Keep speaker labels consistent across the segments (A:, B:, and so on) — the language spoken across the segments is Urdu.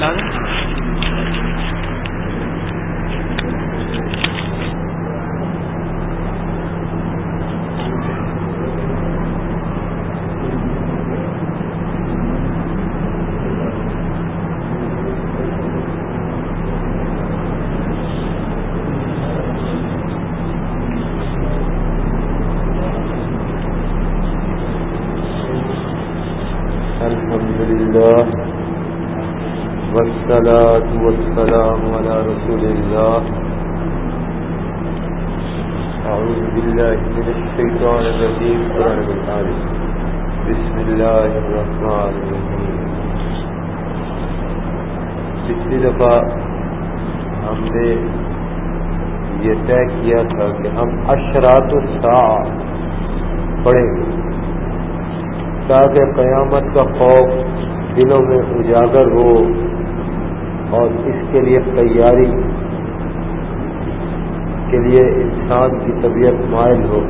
A: لا والسلام على رسول الله أعوذ بالله من الشيطان الرجيم قرآن العالم بسم الله الرحمن الرحيم پچھلی دفعہ ہم نے یہ طے کیا تھا کہ ہم اشرات الساعة پڑھیں گے۔ تاکہ قیامت کا خوف دلوں میں اجاگر ہو اور اس کے لیے تیاری کے لیے انسان کی طبیعت مائل ہو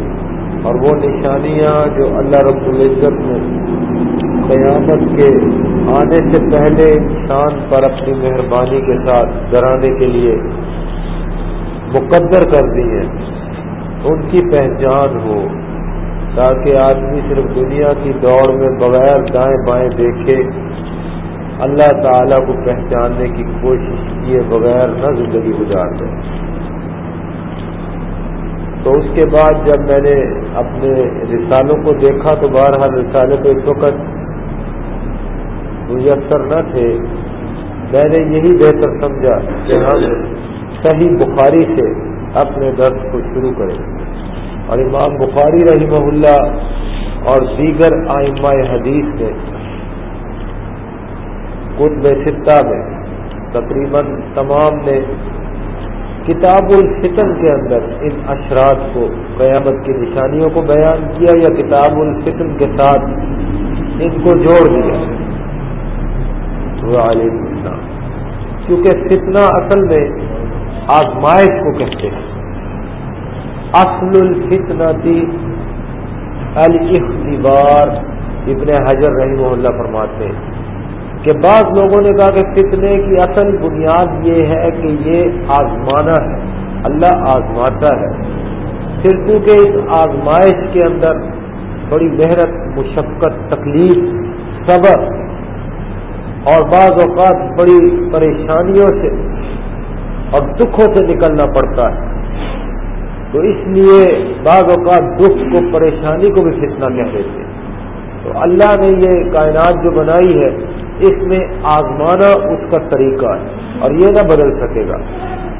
A: اور وہ نشانیاں جو اللہ رب العزت نے قیامت کے آنے سے پہلے انسان پر اپنی مہربانی کے ساتھ ڈرانے کے لیے مقدر کر دی ہیں۔ ان کی پہچان ہو، تاکہ آدمی صرف دنیا کی دوڑ میں بغیر دائیں بائیں دیکھے، اللہ تعالی کو پہچاننے کی کوشش کیے بغیر نہ زندگی گزار دے۔ تو اس کے بعد جب میں نے اپنے رسالوں کو دیکھا، تو بہرحال رسالے تو اس وقت میسر نہ تھے۔ میں نے یہی بہتر سمجھا کہ ہم صحیح بخاری سے اپنے درد کو شروع کریں۔ اور امام بخاری رحمہ اللہ اور دیگر آئمہ حدیث نے کتب سطح میں تقریباً تمام نے کتاب الفتن کے اندر ان اشرات کو، قیامت کی نشانیوں کو بیان کیا یا کتاب الفتن کے ساتھ ان کو جوڑ دیا۔ کیونکہ فتنہ اصل میں آزمائش کو کہتے ہیں۔ اصل الفتنا الاختبار۔ ابن حجر رحمہ اللہ فرماتے ہیں کہ بعض لوگوں نے کہا کہ فتنے کی اصل بنیاد یہ ہے کہ یہ آزمانا ہے۔ اللہ آزماتا ہے۔ پھر کیونکہ اس آزمائش کے اندر بڑی محنت، مشقت، تکلیف، صبر اور بعض اوقات بڑی پریشانیوں سے اور دکھوں سے نکلنا پڑتا ہے۔ تو اس لیے بعض اوقات دکھ کو پریشانی کو بھی فتنہ کہہ دیتے تو اللہ نے یہ کائنات جو بنائی ہے، اس میں آزمانا اس کا طریقہ ہے اور یہ نہ بدل سکے گا۔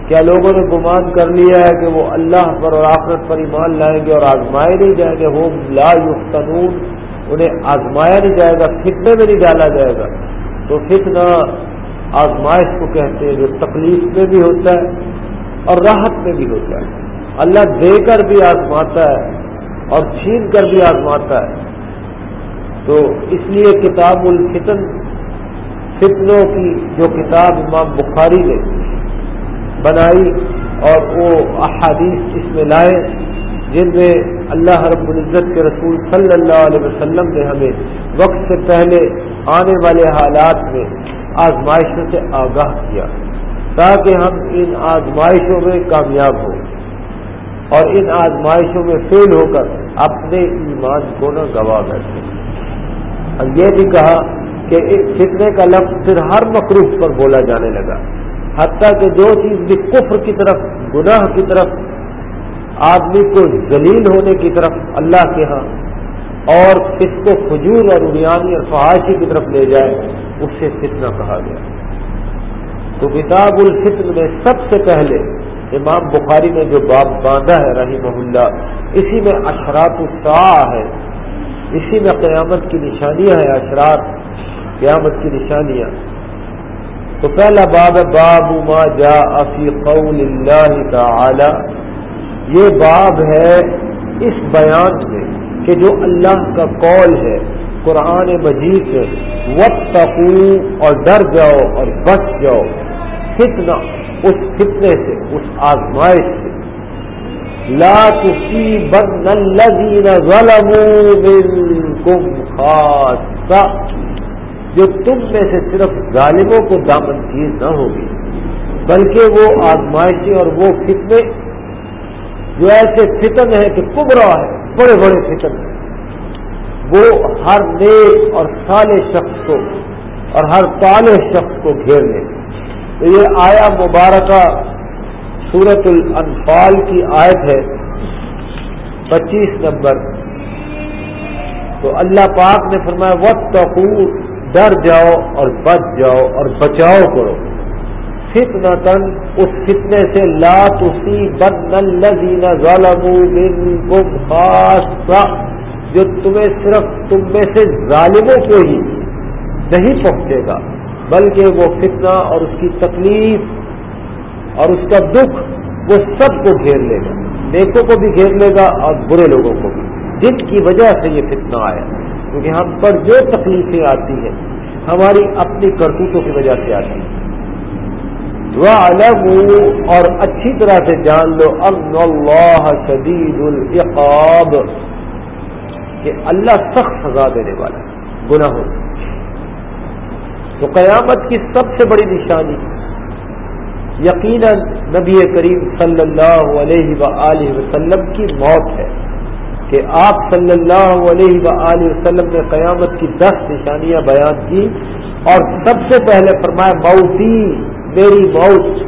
A: کیا لوگوں نے گمان کر لیا ہے کہ وہ اللہ پر اور آخرت پر ایمان لائیں گے اور آزمائے نہیں جائیں گے؟ وہ لا یفتنون۔ انہیں آزمایا نہیں جائے گا، فتنے میں نہیں ڈالا جائے گا۔ تو فتنہ آزمائش کو کہتے ہیں جو تکلیف میں بھی ہوتا ہے اور راحت میں بھی ہوتا ہے۔ اللہ دے کر بھی آزماتا ہے اور چھین کر بھی آزماتا ہے۔ تو اس لیے کتاب الفتن، فتنوں کی جو کتاب امام بخاری نے بنائی اور وہ احادیث اس میں لائے، جن میں اللہ رب العزت کے رسول صلی اللہ علیہ وسلم نے ہمیں وقت سے پہلے آنے والے حالات میں آزمائشوں سے آگاہ کیا تاکہ ہم ان آزمائشوں میں کامیاب ہوں اور ان آزمائشوں میں فیل ہو کر اپنے ایمان کو نہ گوا بیٹھے اور یہ بھی کہا کہ فتنے کا لفظ پھر ہر مقروف پر بولا جانے لگا۔ حتیٰ کہ جو چیز بھی کفر کی طرف، گناہ کی طرف، آدمی کو ذلیل ہونے کی طرف اللہ کے ہاں اور اس کو فجور اور اریانی اور فحاشی کی طرف لے جائے اسے فتنہ کہا گیا۔ تو کتاب الفتن میں سب سے پہلے امام بخاری نے جو باب باندھا ہے رحمہ اللہ، اسی میں اشرات الساعہ ہے۔ اسی میں قیامت کی نشانیاں ہیں اشرات قیامت کی نشانیاں۔ تو پہلا باب ہے، باب ما جا فی قول اللہ تعالی۔ یہ باب ہے اس بیان میں کہ جو اللہ کا قول ہے قرآن مجید میں وقت اور ڈر جاؤ اور بچ جاؤ۔ فتنا اس فتنے سے، اس آزمائش سے۔ لا تصیبن الذین ظلموا منکم خاصا جو تم میں سے صرف ظالموں کو دامن چیز نہ ہوگی، بلکہ وہ آزمائشیں اور وہ فتنے جو ایسے فتن ہے کہ کبرا ہے، بڑے بڑے فتن ہیں۔ وہ ہر نیک اور سالے شخص کو اور ہر تالے شخص کو گھیر لے۔ تو یہ آیا مبارکہ سورت الانفال کی آیت ہے، پچیس نمبر۔ تو اللہ پاک نے فرمایا وقت ڈر جاؤ اور بچ جاؤ اور بچاؤ کرو۔ فتنا تن اس فتنے سے لا تسی بن الذین ظلموا منکم جو تمہیں صرف تم میں سے ظالموں کو ہی نہیں پہنچے گا، بلکہ وہ فتنہ اور اس کی تکلیف اور اس کا دکھ وہ سب کو گھیر لے گا۔ نیکوں کو بھی گھیر لے گا اور برے لوگوں کو بھی۔ جن کی وجہ سے یہ فتنہ آیا، کیونکہ ہم پر جو تکلیفیں آتی ہیں، ہماری اپنی کرتوتوں کی وجہ سے آتی ہیں۔ وہ الگ اور اچھی طرح سے جان لو اللہ شدید العقاب۔ کہ اللہ سخت سزا دینے والا گناہوں تو قیامت کی سب سے بڑی نشانی، یقیناً نبی کریم صلی اللہ علیہ و وسلم کی موت ہے کہ آپ صلی اللہ علیہ و وسلم نے قیامت کی دس نشانیاں بیان کی اور سب سے پہلے فرمایا، موتی، میری موت۔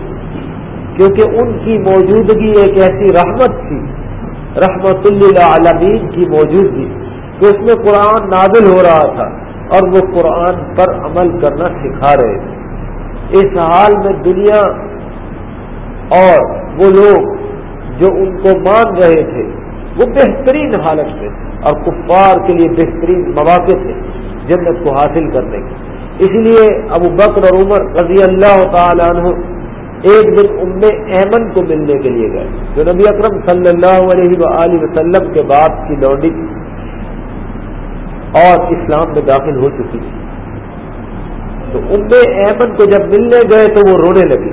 A: کیونکہ ان کی موجودگی ایک ایسی رحمت تھی، رحمت اللہ عالمین کی موجودگی۔ کہ اس میں قرآن نازل ہو رہا تھا اور وہ قرآن پر عمل کرنا سکھا رہے تھے۔ اس حال میں دنیا اور وہ لوگ جو ان کو مان رہے تھے، وہ بہترین حالت میں اور کفار کے لیے بہترین مواقع تھے جنت کو حاصل کرنے کے۔ اس لیے ابو بکر اور عمر رضی اللہ تعالیٰ عنہ ایک دن ام ایمن کو ملنے کے لیے گئے، جو نبی اکرم صلی اللہ علیہ وآلہ وسلم کے بعد کی لوڈی تھی۔ اور اسلام میں داخل ہو چکی تھی۔ تو ام ایمن کو جب ملنے گئے تو وہ رونے لگی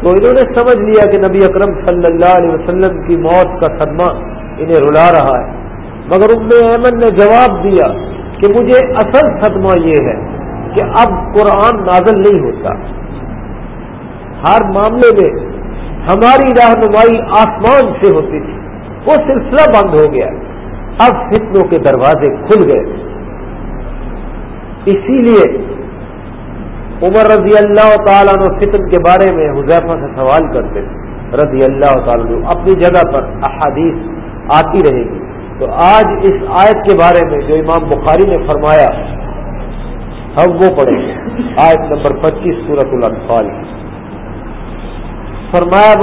A: تو انہوں نے سمجھ لیا کہ نبی اکرم صلی اللہ علیہ وسلم کی موت کا صدمہ انہیں رلا رہا ہے۔ مگر ام ایمن نے جواب دیا کہ مجھے اصل صدمہ یہ ہے کہ اب قرآن نازل نہیں ہوتا۔ ہر معاملے میں ہماری رہنمائی آسمان سے ہوتی تھی۔ وہ سلسلہ بند ہو گیا۔ اب فتنوں کے دروازے کھل گئے۔ اسی لیے عمر رضی اللہ تعالیٰ نے فتن کے بارے میں حذیفہ سے سوال کرتے تھے رضی اللہ تعالیٰ اپنی جگہ پر احادیث آتی رہے گی۔ تو آج اس آیت کے بارے میں جو امام بخاری نے فرمایا، ہم وہ پڑھیں گے۔ آیت نمبر پچیس سورت الانفال۔ کی فرمایا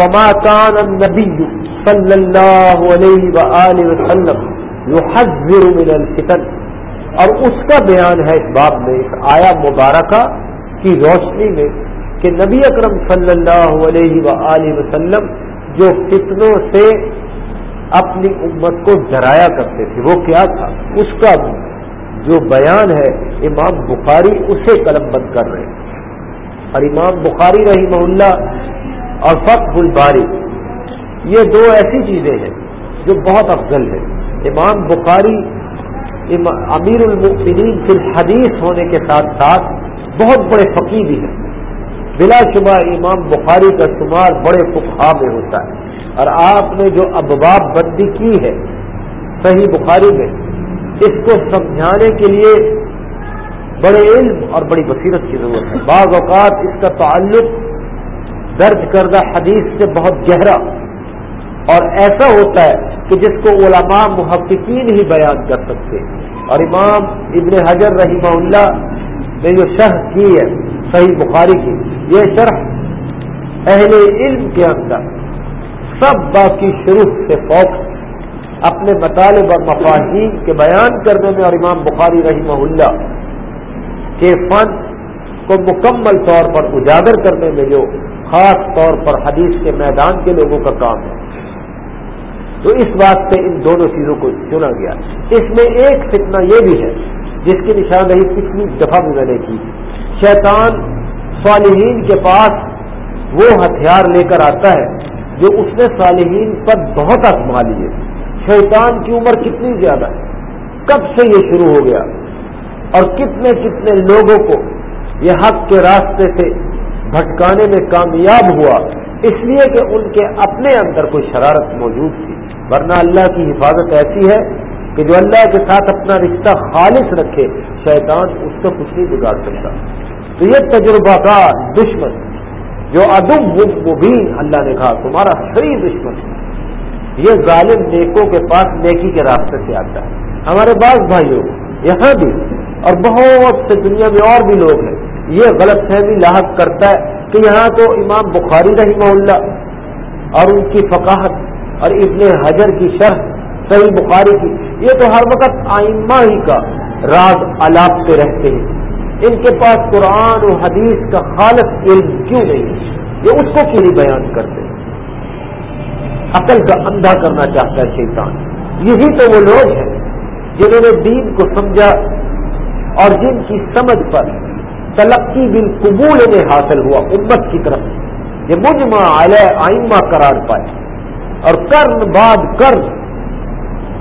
A: وما كان النبي صلی اللہ علیہ وآلہ وسلم يحذر من الفتن۔ اور اس کا بیان ہے اس باب میں، اس آیا مبارکہ کی روشنی میں کہ نبی اکرم صلی اللہ علیہ وآلہ وسلم جو فتنوں سے اپنی امت کو ڈرایا کرتے تھے، وہ کیا تھا؟ اس کا جو بیان ہے، امام بخاری اسے قلم بند کر رہے ہیں۔ اور امام بخاری رحمہ اللہ اور فتح الباری. یہ دو ایسی چیزیں ہیں جو بہت افضل ہے امام بخاری امیر المؤمنین فی الحدیث ہونے کے ساتھ ساتھ بہت بڑے فقیر بھی ہیں. بلا شبہ امام بخاری کا شمار بڑے فقہ میں ہوتا ہے. اور آپ نے جو ابواب بندی کی ہے صحیح بخاری میں، اس کو سمجھانے کے لیے بڑے علم اور بڑی بصیرت کی ضرورت ہے. بعض اوقات اس کا تعلق درج کردہ حدیث سے بہت گہرا۔ اور ایسا ہوتا ہے کہ جس کو علماء محققین ہی بیان کر سکتے اور امام ابن حجر رحمہ اللہ نے جو شرح کی ہے، صحیح بخاری کی، یہ شرح اہل علم کے اندر سب باقی شروع سے فوق اپنے مطالب اور مفاہین کے بیان کرنے میں اور امام بخاری رحمہ اللہ کے فن کو مکمل طور پر اجاگر کرنے میں جو خاص طور پر حدیث کے میدان کے لوگوں کا کام ہے۔ تو اس بات سے ان دونوں چیزوں کو چنا گیا۔ اس میں ایک فتنہ یہ بھی ہے، جس کی نشاندہی پچھلی دفعہ بھی میں نے کی۔ شیطان صالحین کے پاس وہ ہتھیار لے کر آتا ہے جو اس نے صالحین پر بہت آزما لیے۔ شیطان کی عمر کتنی زیادہ ہے؟ کب سے یہ شروع ہو گیا؟ اور کتنے کتنے لوگوں کو یہ حق کے راستے سے بھٹکانے میں کامیاب ہوا، اس لیے کہ ان کے اپنے اندر کوئی شرارت موجود تھی۔ ورنہ اللہ کی حفاظت ایسی ہے کہ جو اللہ کے ساتھ اپنا رشتہ خالص رکھے، شیطان اس کو کچھ نہیں بگاڑ سکتا۔ تو یہ تجربہ کا دشمن، جو ادب مبین، اللہ نے کہا، تمہارا صحیح دشمن۔ یہ ظالم نیکوں کے پاس نیکی کے راستے سے آتا ہے۔ ہمارے بعض بھائیوں، یہاں بھی اور بہت سے دنیا میں اور بھی لوگ ہیں۔ یہ غلط فہمی لاحق کرتا ہے کہ یہاں تو امام بخاری رحمہ اللہ اور ان کی فقاہت اور ابن حجر کی شرح صحیح بخاری کی، یہ تو ہر وقت آئمہ ہی کا راز الاپتے رہتے ہیں۔ ان کے پاس قرآن و حدیث کا خالص علم کیوں نہیں؟ یہ اس کو کیوں نہیں بیان کرتے؟ عقل کا اندھا کرنا چاہتا ہے شیطان۔ یہی تو وہ لوگ ہیں جنہوں نے دین کو سمجھا اور جن کی سمجھ پر تلقی بل قبول انہیں حاصل ہوا، امت کی طرف۔ یہ مجمع علیہ آئمہ قرار پائے۔ اور کرن بعد کرن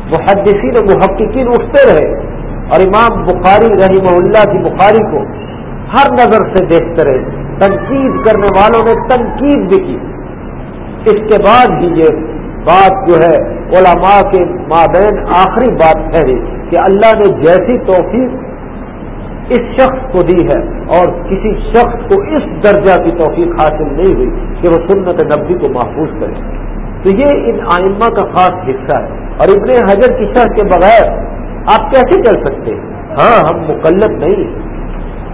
A: محدثین و محققین اٹھتے رہے۔ اور امام بخاری رحمہ اللہ کی بخاری کو ہر نظر سے دیکھتے رہے۔ تنقید کرنے والوں نے تنقید بھی کی۔ اس کے بعد ہی یہ بات جو ہے، علماء کے مابین آخری بات ٹھہری کہ اللہ نے جیسی توفیق اس شخص کو دی ہے اور کسی شخص کو اس درجہ کی توفیق حاصل نہیں ہوئی کہ وہ سنت نبی کو محفوظ کرے۔ تو یہ ان آئمہ کا خاص حصہ ہے اور ابن حجر کی شرح کے بغیر آپ کیسے چل سکتے ہاں ہم مکلف نہیں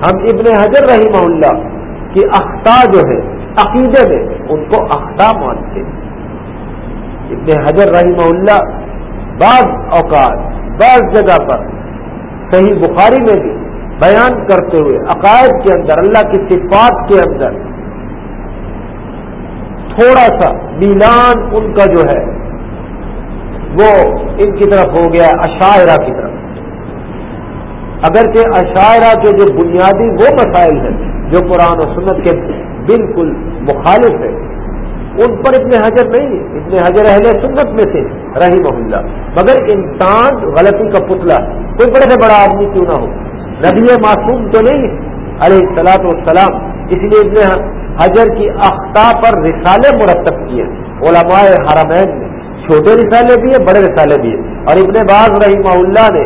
A: ہم ابن حجر رحمہ اللہ کی اختہ جو ہے عقیدے میں ان کو اختہ مانتے ابن حجر رحمہ اللہ بعض اوقات، بعض جگہ پر صحیح بخاری میں بھی بیان کرتے ہوئے، عقائد کے اندر، اللہ کی صفات کے اندر، تھوڑا سا میلان ان کا جو ہے، وہ ان کی طرف ہو گیا عشاعرہ کی طرف۔ اگرچہ عشاعرہ کے جو بنیادی وہ مسائل ہیں، جو قرآن و سنت کے بالکل مخالف ہے ان پر اتنے حجر نہیں اتنے حجر اہل سنت میں سے رہی محلہ مگر انسان غلطی کا پتلا، کوئی بڑے سے بڑا آدمی کیوں نہ ہو؟ نبی معصوم تو نہیں علیہ السلاط والسلام، اس لیے ابن حجر کی اختہ پر رسالے مرتب کیے علماء حرمین نے چھوٹے رسالے بھی ہیں بڑے رسالے بھی ہیں اور ابن باز رحمہ اللہ نے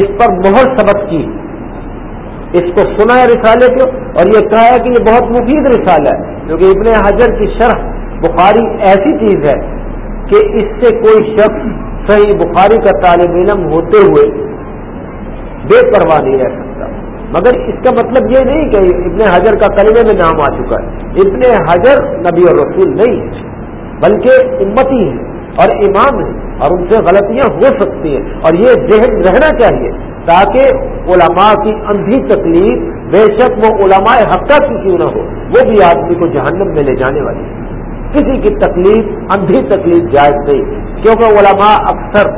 A: اس پر مہر سبق کی۔ اس کو سنا ہے رسالے کو، اور یہ کہا ہے کہ یہ بہت مفید رسالہ ہے، کیونکہ ابن حجر کی شرح بخاری ایسی چیز ہے کہ اس سے کوئی شخص صحیح بخاری کا طالب علم ہوتے ہوئے بے پرواہ نہیں رہ سکتا۔ مگر اس کا مطلب یہ نہیں کہ ابن حجر کا کلمے میں نام آ چکا ہے۔ ابن حجر نبی اور رسول نہیں ہے بلکہ امتی ہے اور امام ہے اور ان سے غلطیاں ہو سکتی ہیں۔ اور یہ ذہن رہنا چاہیے تاکہ علماء کی اندھی تکلیف بے شک وہ علماء حقہ کی کیوں نہ ہو، وہ بھی آدمی کو جہنم میں لے جانے والی ہے۔ کسی کی تکلیف، اندھی تکلیف جائز نہیں، کیونکہ علماء اکثر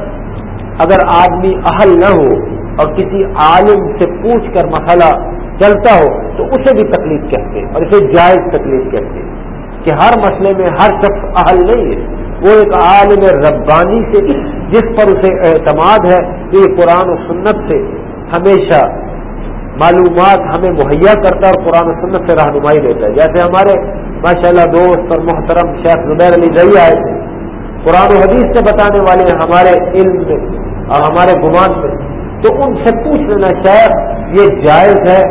A: اگر آدمی اہل نہ ہو اور کسی عالم سے پوچھ کر مسئلہ چلتا ہو تو اسے بھی تکلیف کہتے ہیں اور اسے جائز تکلیف کہتے ہیں کہ ہر مسئلے میں ہر شخص اہل نہیں ہے۔ وہ ایک عالم ربانی سے جس پر اسے اعتماد ہے کہ یہ قرآن و سنت سے ہمیشہ معلومات ہمیں مہیا کرتا ہے اور قرآن و سنت سے رہنمائی دیتا ہے۔ جیسے ہمارے ماشاء اللہ دوست اور محترم شیخ زبیر علی رئی آئے تھے۔ قرآن و حدیث سے بتانے والے ہمارے علم میں اور ہمارے گمان میں۔ تو ان سے پوچھ لینا شاید یہ جائز ہے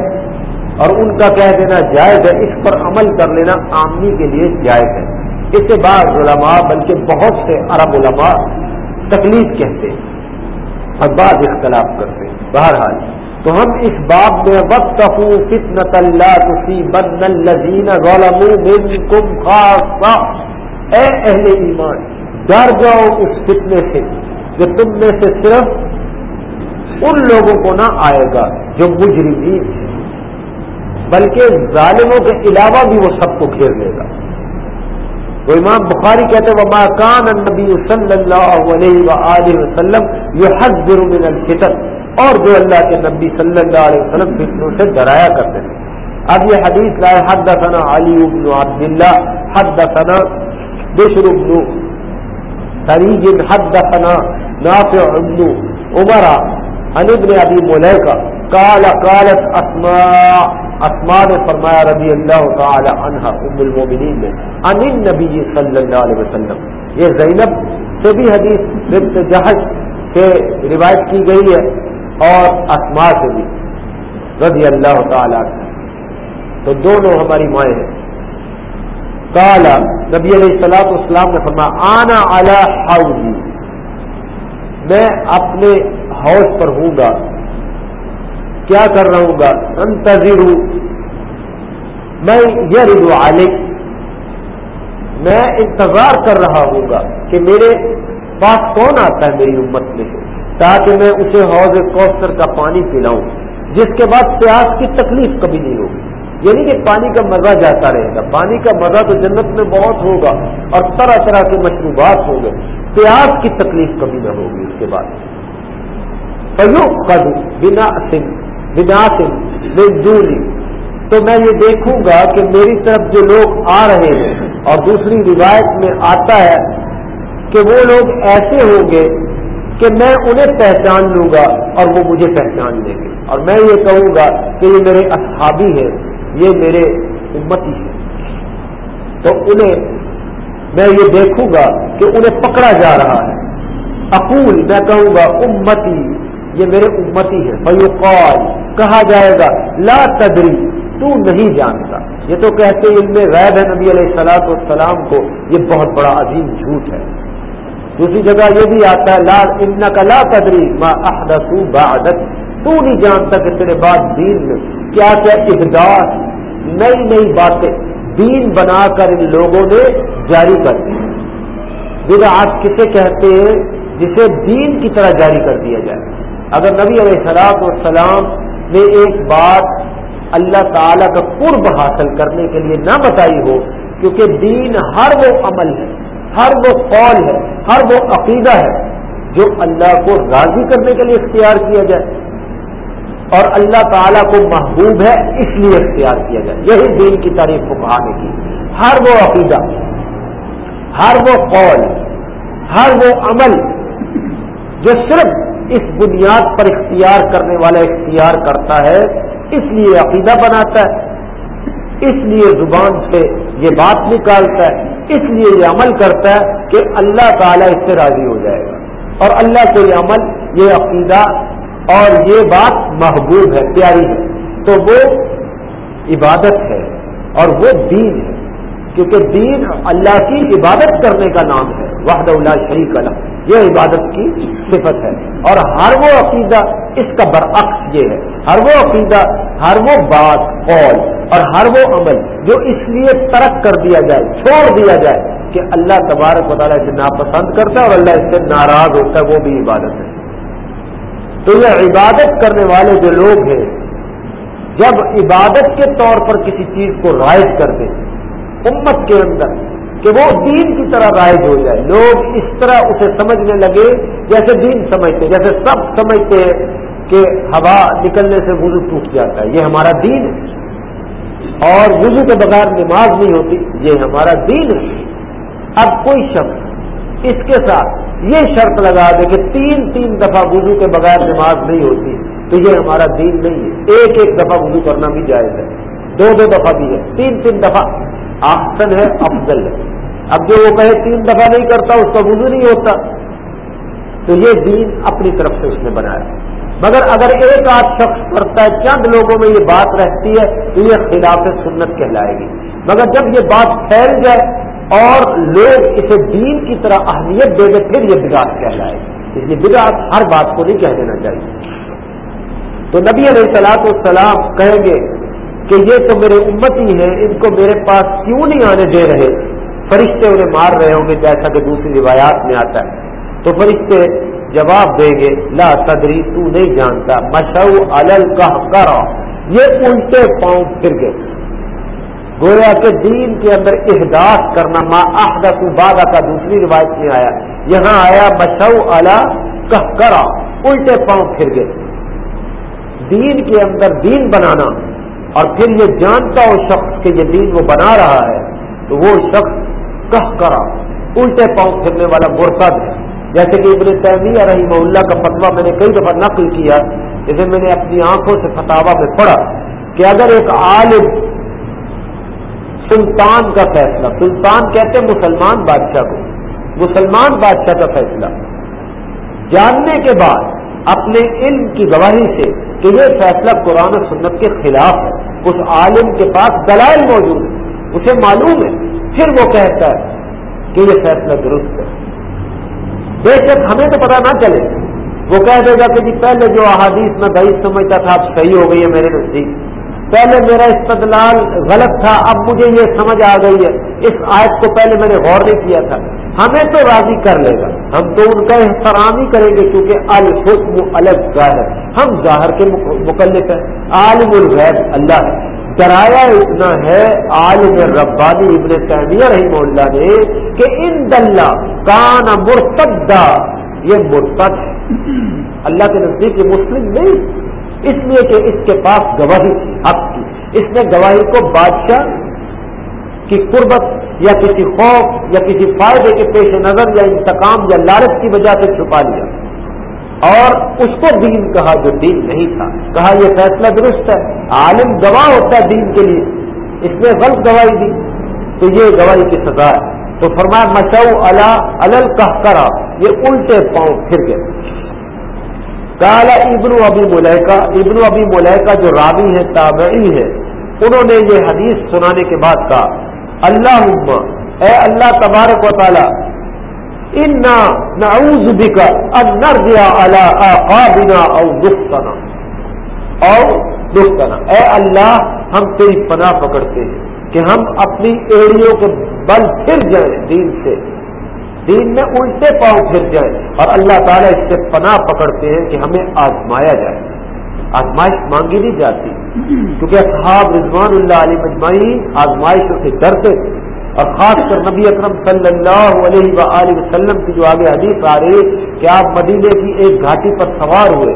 A: اور ان کا کہہ دینا جائز ہے، اس پر عمل کر لینا آمنی کے لیے جائز ہے۔ اس کے بعد علماء، بلکہ بہت سے عرب علماء تکلیف کہتے ہیں اور بعض اختلاف کرتے ہیں۔ بہرحال، تو ہم اس باب میں وقت فتنت اللہ بن الزین خاص اے اہل ایمان، ڈر جاؤ اس فتنے سے جو تم میں سے صرف ان لوگوں کو نہ آئے گا جو مجرمین ہیں، بلکہ ظالموں کے علاوہ بھی وہ سب کو گھیر لے گا۔ وہ امام بخاری کہتے وہ ماکان النبی صلی اللہ علیہ وآلہ وسلم یہ حد من الفتن۔ اور جو اللہ کے نبی صلی اللہ علیہ وسلم فتنوں سے ڈرایا کرتے تھے۔ اب یہ حدیث لائے حد ثنا علی ابن عبد اللہ حد ثنا بشر ابن سریج حد ثنا نافع ابن عمرہ انب نے ابھی مولے کا کالا کالت اسما نے فرمایا رضی اللہ تعالی عنہ ام المومنین میں ان نبی صلی اللہ علیہ وسلم۔ یہ زینب سے بھی حدیث بنت جہج سے روایت کی گئی ہے اور اسما سے بھی۔ رضی اللہ تعالی تو دونوں ہماری مائیں ہیں۔ کالا نبی علیہ السلاط اسلام نے فرمایا، آنا اعلی میں اپنے حوض پر ہوں گا۔ کیا کر رہا ہوں گا؟ انتظر میں یہ ردو عالک میں انتظار کر رہا ہوں گا کہ میرے پاس کون آتا ہے میری امت میں تاکہ میں اسے حوض کوثر کا پانی پلاؤں، جس کے بعد پیاس کی تکلیف کبھی نہیں ہوگی۔ یعنی کہ پانی کا مزہ جاتا رہے گا۔ پانی کا مزہ تو جنت میں بہت ہوگا اور طرح طرح کے مشروبات ہوں گے۔ پیاس کی تکلیف کبھی نہ ہوگی اس کے بعد۔ قد بنا سن بنا سن تو میں یہ دیکھوں گا کہ میری طرف جو لوگ آ رہے ہیں اور دوسری روایت میں آتا ہے کہ وہ لوگ ایسے ہوں گے کہ میں انہیں پہچان لوں گا اور وہ مجھے پہچان لیں گے۔ اور میں یہ کہوں گا کہ یہ میرے اصحابی ہیں، یہ میرے امتی ہیں۔ تو انہیں میں یہ دیکھوں گا کہ انہیں پکڑا جا رہا ہے۔ اقول میں کہوں گا، امتی یہ میرے امتی ہے۔ فیوقال کہا جائے گا، لا تدری، تو نہیں جانتا۔ یہ تو کہتے ان میں غیب ہے نبی علیہ السلاط والسلام کو۔ یہ بہت بڑا عظیم جھوٹ ہے۔ دوسری جگہ یہ بھی آتا ہے، لا ان کا لا قدری ما احدث بعدت تو نہیں جانتا کہ تیرے بعد دین میں کیا کیا اقدار نئی نئی باتیں دین بنا کر ان لوگوں نے جاری کر دی۔ بدعات کسے کہتے ہیں؟ جسے دین کی طرح جاری کر دیا جائے۔ اگر نبی علیہ السلاط والسلام نے ایک بات اللہ تعالیٰ کا قرب حاصل کرنے کے لیے نہ بتائی ہو، کیونکہ دین ہر وہ عمل ہے، ہر وہ قول ہے، ہر وہ عقیدہ ہے جو اللہ کو راضی کرنے کے لیے اختیار کیا جائے۔ اور اللہ تعالیٰ کو محبوب ہے، اس لیے اختیار کیا جائے۔ یہی دین کی تعریف کو کہانے کی۔ ہر وہ عقیدہ، ہر وہ قول، ہر وہ عمل جو صرف اس بنیاد پر اختیار کرنے والا اختیار کرتا ہے، اس لیے عقیدہ بناتا ہے، اس لیے زبان سے یہ بات نکالتا ہے، اس لیے یہ عمل کرتا ہے کہ اللہ تعالیٰ اس سے راضی ہو جائے گا۔ اور اللہ کو یہ عمل، یہ عقیدہ اور یہ بات محبوب ہے، پیاری ہے۔ تو وہ عبادت ہے اور وہ دین ہے، کیونکہ دین اللہ کی عبادت کرنے کا نام ہے وحد اللہ شریک اللہ یہ عبادت کی صفت ہے۔ اور ہر وہ عقیدہ اس کا برعکس یہ ہے۔ ہر وہ عقیدہ، ہر وہ بات، قول اور ہر وہ عمل جو اس لیے ترک کر دیا جائے، چھوڑ دیا جائے کہ اللہ تبارک و تعالیٰ اسے ناپسند کرتا ہے اور اللہ اس سے ناراض ہوتا ہے، وہ بھی عبادت ہے۔ تو یہ عبادت کرنے والے جو لوگ ہیں، جب عبادت کے طور پر کسی چیز کو رائج کر دیں امت کے اندر کہ وہ دین کی طرح رائج ہو جائے۔ لوگ اس طرح اسے سمجھنے لگے جیسے دین سمجھتے، جیسے سب سمجھتے ہیں کہ ہوا نکلنے سے وضو ٹوٹ جاتا ہے۔ یہ ہمارا دین ہے۔ اور وضو کے بغیر نماز نہیں ہوتی، یہ ہمارا دین ہے۔ اب کوئی شخص اس کے ساتھ یہ شرط لگا دے کہ تین تین دفعہ وضو کے بغیر نماز نہیں ہوتی، تو یہ ہمارا دین نہیں ہے۔ ایک ایک دفعہ وضو کرنا بھی جائز ہے۔ دو دو دفعہ بھی ہے۔ تین تین دفعہ۔ آپشن ہے، افضل ہے۔ اب جو وہ کہے تین دفعہ نہیں کرتا، اس کا وضو نہیں ہوتا۔ تو یہ دین اپنی طرف سے اس نے بنایا۔ مگر اگر ایک آدھ شخص کرتا ہے، چند لوگوں میں یہ بات رہتی ہے تو یہ خلاف سنت کہلائے گی۔ مگر جب یہ بات پھیل جائے اور لوگ اسے دین کی طرح اہمیت دے دے، پھر یہ بگاڑ کہلائے گی۔ اس لیے بگاڑ ہر بات کو نہیں کہہ دینا چاہیے۔ تو نبی علیہ السلاط والسلام کہیں گے کہ یہ تو میرے امت ہی ہیں، ان کو میرے پاس کیوں نہیں آنے دے رہے؟ فرشتے انہیں مار رہے ہوں گے جیسا کہ دوسری روایات میں آتا ہے۔ تو فرشتے جواب دیں گے، لا تدری، تو نہیں جانتا۔ مشو الل کا کرو یہ الٹے پاؤں پھر گئے۔ گویا کے دین کے اندر احداث کرنا ما احدث بادہ کا دوسری روایت میں آیا۔ یہاں آیا مشو اللہ کہ کرا الٹے پاؤں پھر گئے۔ دین کے اندر دین بنانا۔ اور پھر یہ جانتا ہو شخص کہ یہ دین وہ بنا رہا ہے۔ تو وہ شخص کہ کرا الٹے پاؤں پھرنے والا مرتد ہے۔ جیسے کہ ابن تیمیہ رحمہ اللہ کا فتویٰ میں نے کئی دفعہ نقل کیا جسے میں نے اپنی آنکھوں سے فتوا میں پڑھا کہ اگر ایک عالم سلطان کا فیصلہ، سلطان کہتے مسلمان بادشاہ کو، مسلمان بادشاہ کا فیصلہ، جاننے کے بعد اپنے علم کی گواہی سے کہ یہ فیصلہ قرآن و سنت کے خلاف ہے، اس عالم کے پاس دلائل موجود ہے اسے معلوم ہے۔ پھر وہ کہتا ہے کہ یہ فیصلہ درست ہے۔ بے شک ہمیں تو پتا نہ چلے۔ وہ کہہ دے گا کہ جی پہلے جو احادیث میں دہی سمجھتا تھا، اب صحیح ہو گئی ہے میرے نزدیک۔ پہلے میرا استدلال غلط تھا، اب مجھے یہ سمجھ آ گئی ہے۔ اس آیت کو پہلے میں نے غور نہیں کیا تھا۔ ہمیں تو راضی کر لے گا۔ ہم تو ان کا احترام ہی کریں گے، کیونکہ الحسم الگ ظاہر ہم ظاہر کے مکلف ہیں، عالم الغیب اللہ ہے۔ ڈرایا اتنا ہے، عالم ربانی ابن تیمیہ رحیم اللہ نے کہ ان دلہ کان مرتدہ، یہ مرتد ہے۔ اللہ کے نزدیک یہ مسلم نہیں، اس لیے کہ اس کے پاس گواہی تھی حق کی۔ اس نے گواہی کو بادشاہ کی قربت یا کسی خوف یا کسی فائدے کے پیش نظر یا انتقام یا لالچ کی وجہ سے چھپا لیا۔ اور اس کو دین کہا جو دین نہیں تھا، کہا یہ فیصلہ درست ہے، عالم گواہ ہوتا ہے دین کے لیے، اس نے غلط گواہی دی، تو یہ گواہی کی سزا ہے۔ تو فرمایا مچاؤ اللہ الل کہ کرا یہ الٹے پاؤں پھر گئے۔ کالا ابن ابی ملیکا ابن ابی ملیکا جو راوی ہے تابعی ہے انہوں نے یہ حدیث سنانے کے بعد کہا اللہ اے اللہ تبارک و تعالی انا نعوذ بک ان نرجع على اعقابنا او دفتنا. او دفتنا. اے اللہ، ہم تیری پناہ پکڑتے ہیں کہ ہم اپنی ایڑیوں کے بل پھر جائیں دین سے۔ دین میں الٹے پاؤں پھر جائیں۔ اور اللہ تعالیٰ اس سے پناہ پکڑتے ہیں کہ ہمیں آزمایا جائے۔ آزمائش مانگی نہیں جاتی۔ کیونکہ اصحاب رضوان اللہ علیہ مجمعی آزمائشوں سے ڈرتے۔ تھے اور خاص کر نبی اکرم صلی اللہ علیہ وآلہ وسلم کی جو آگے حدیث آ رہی کہ آپ مدینے کی ایک گھاٹی پر سوار ہوئے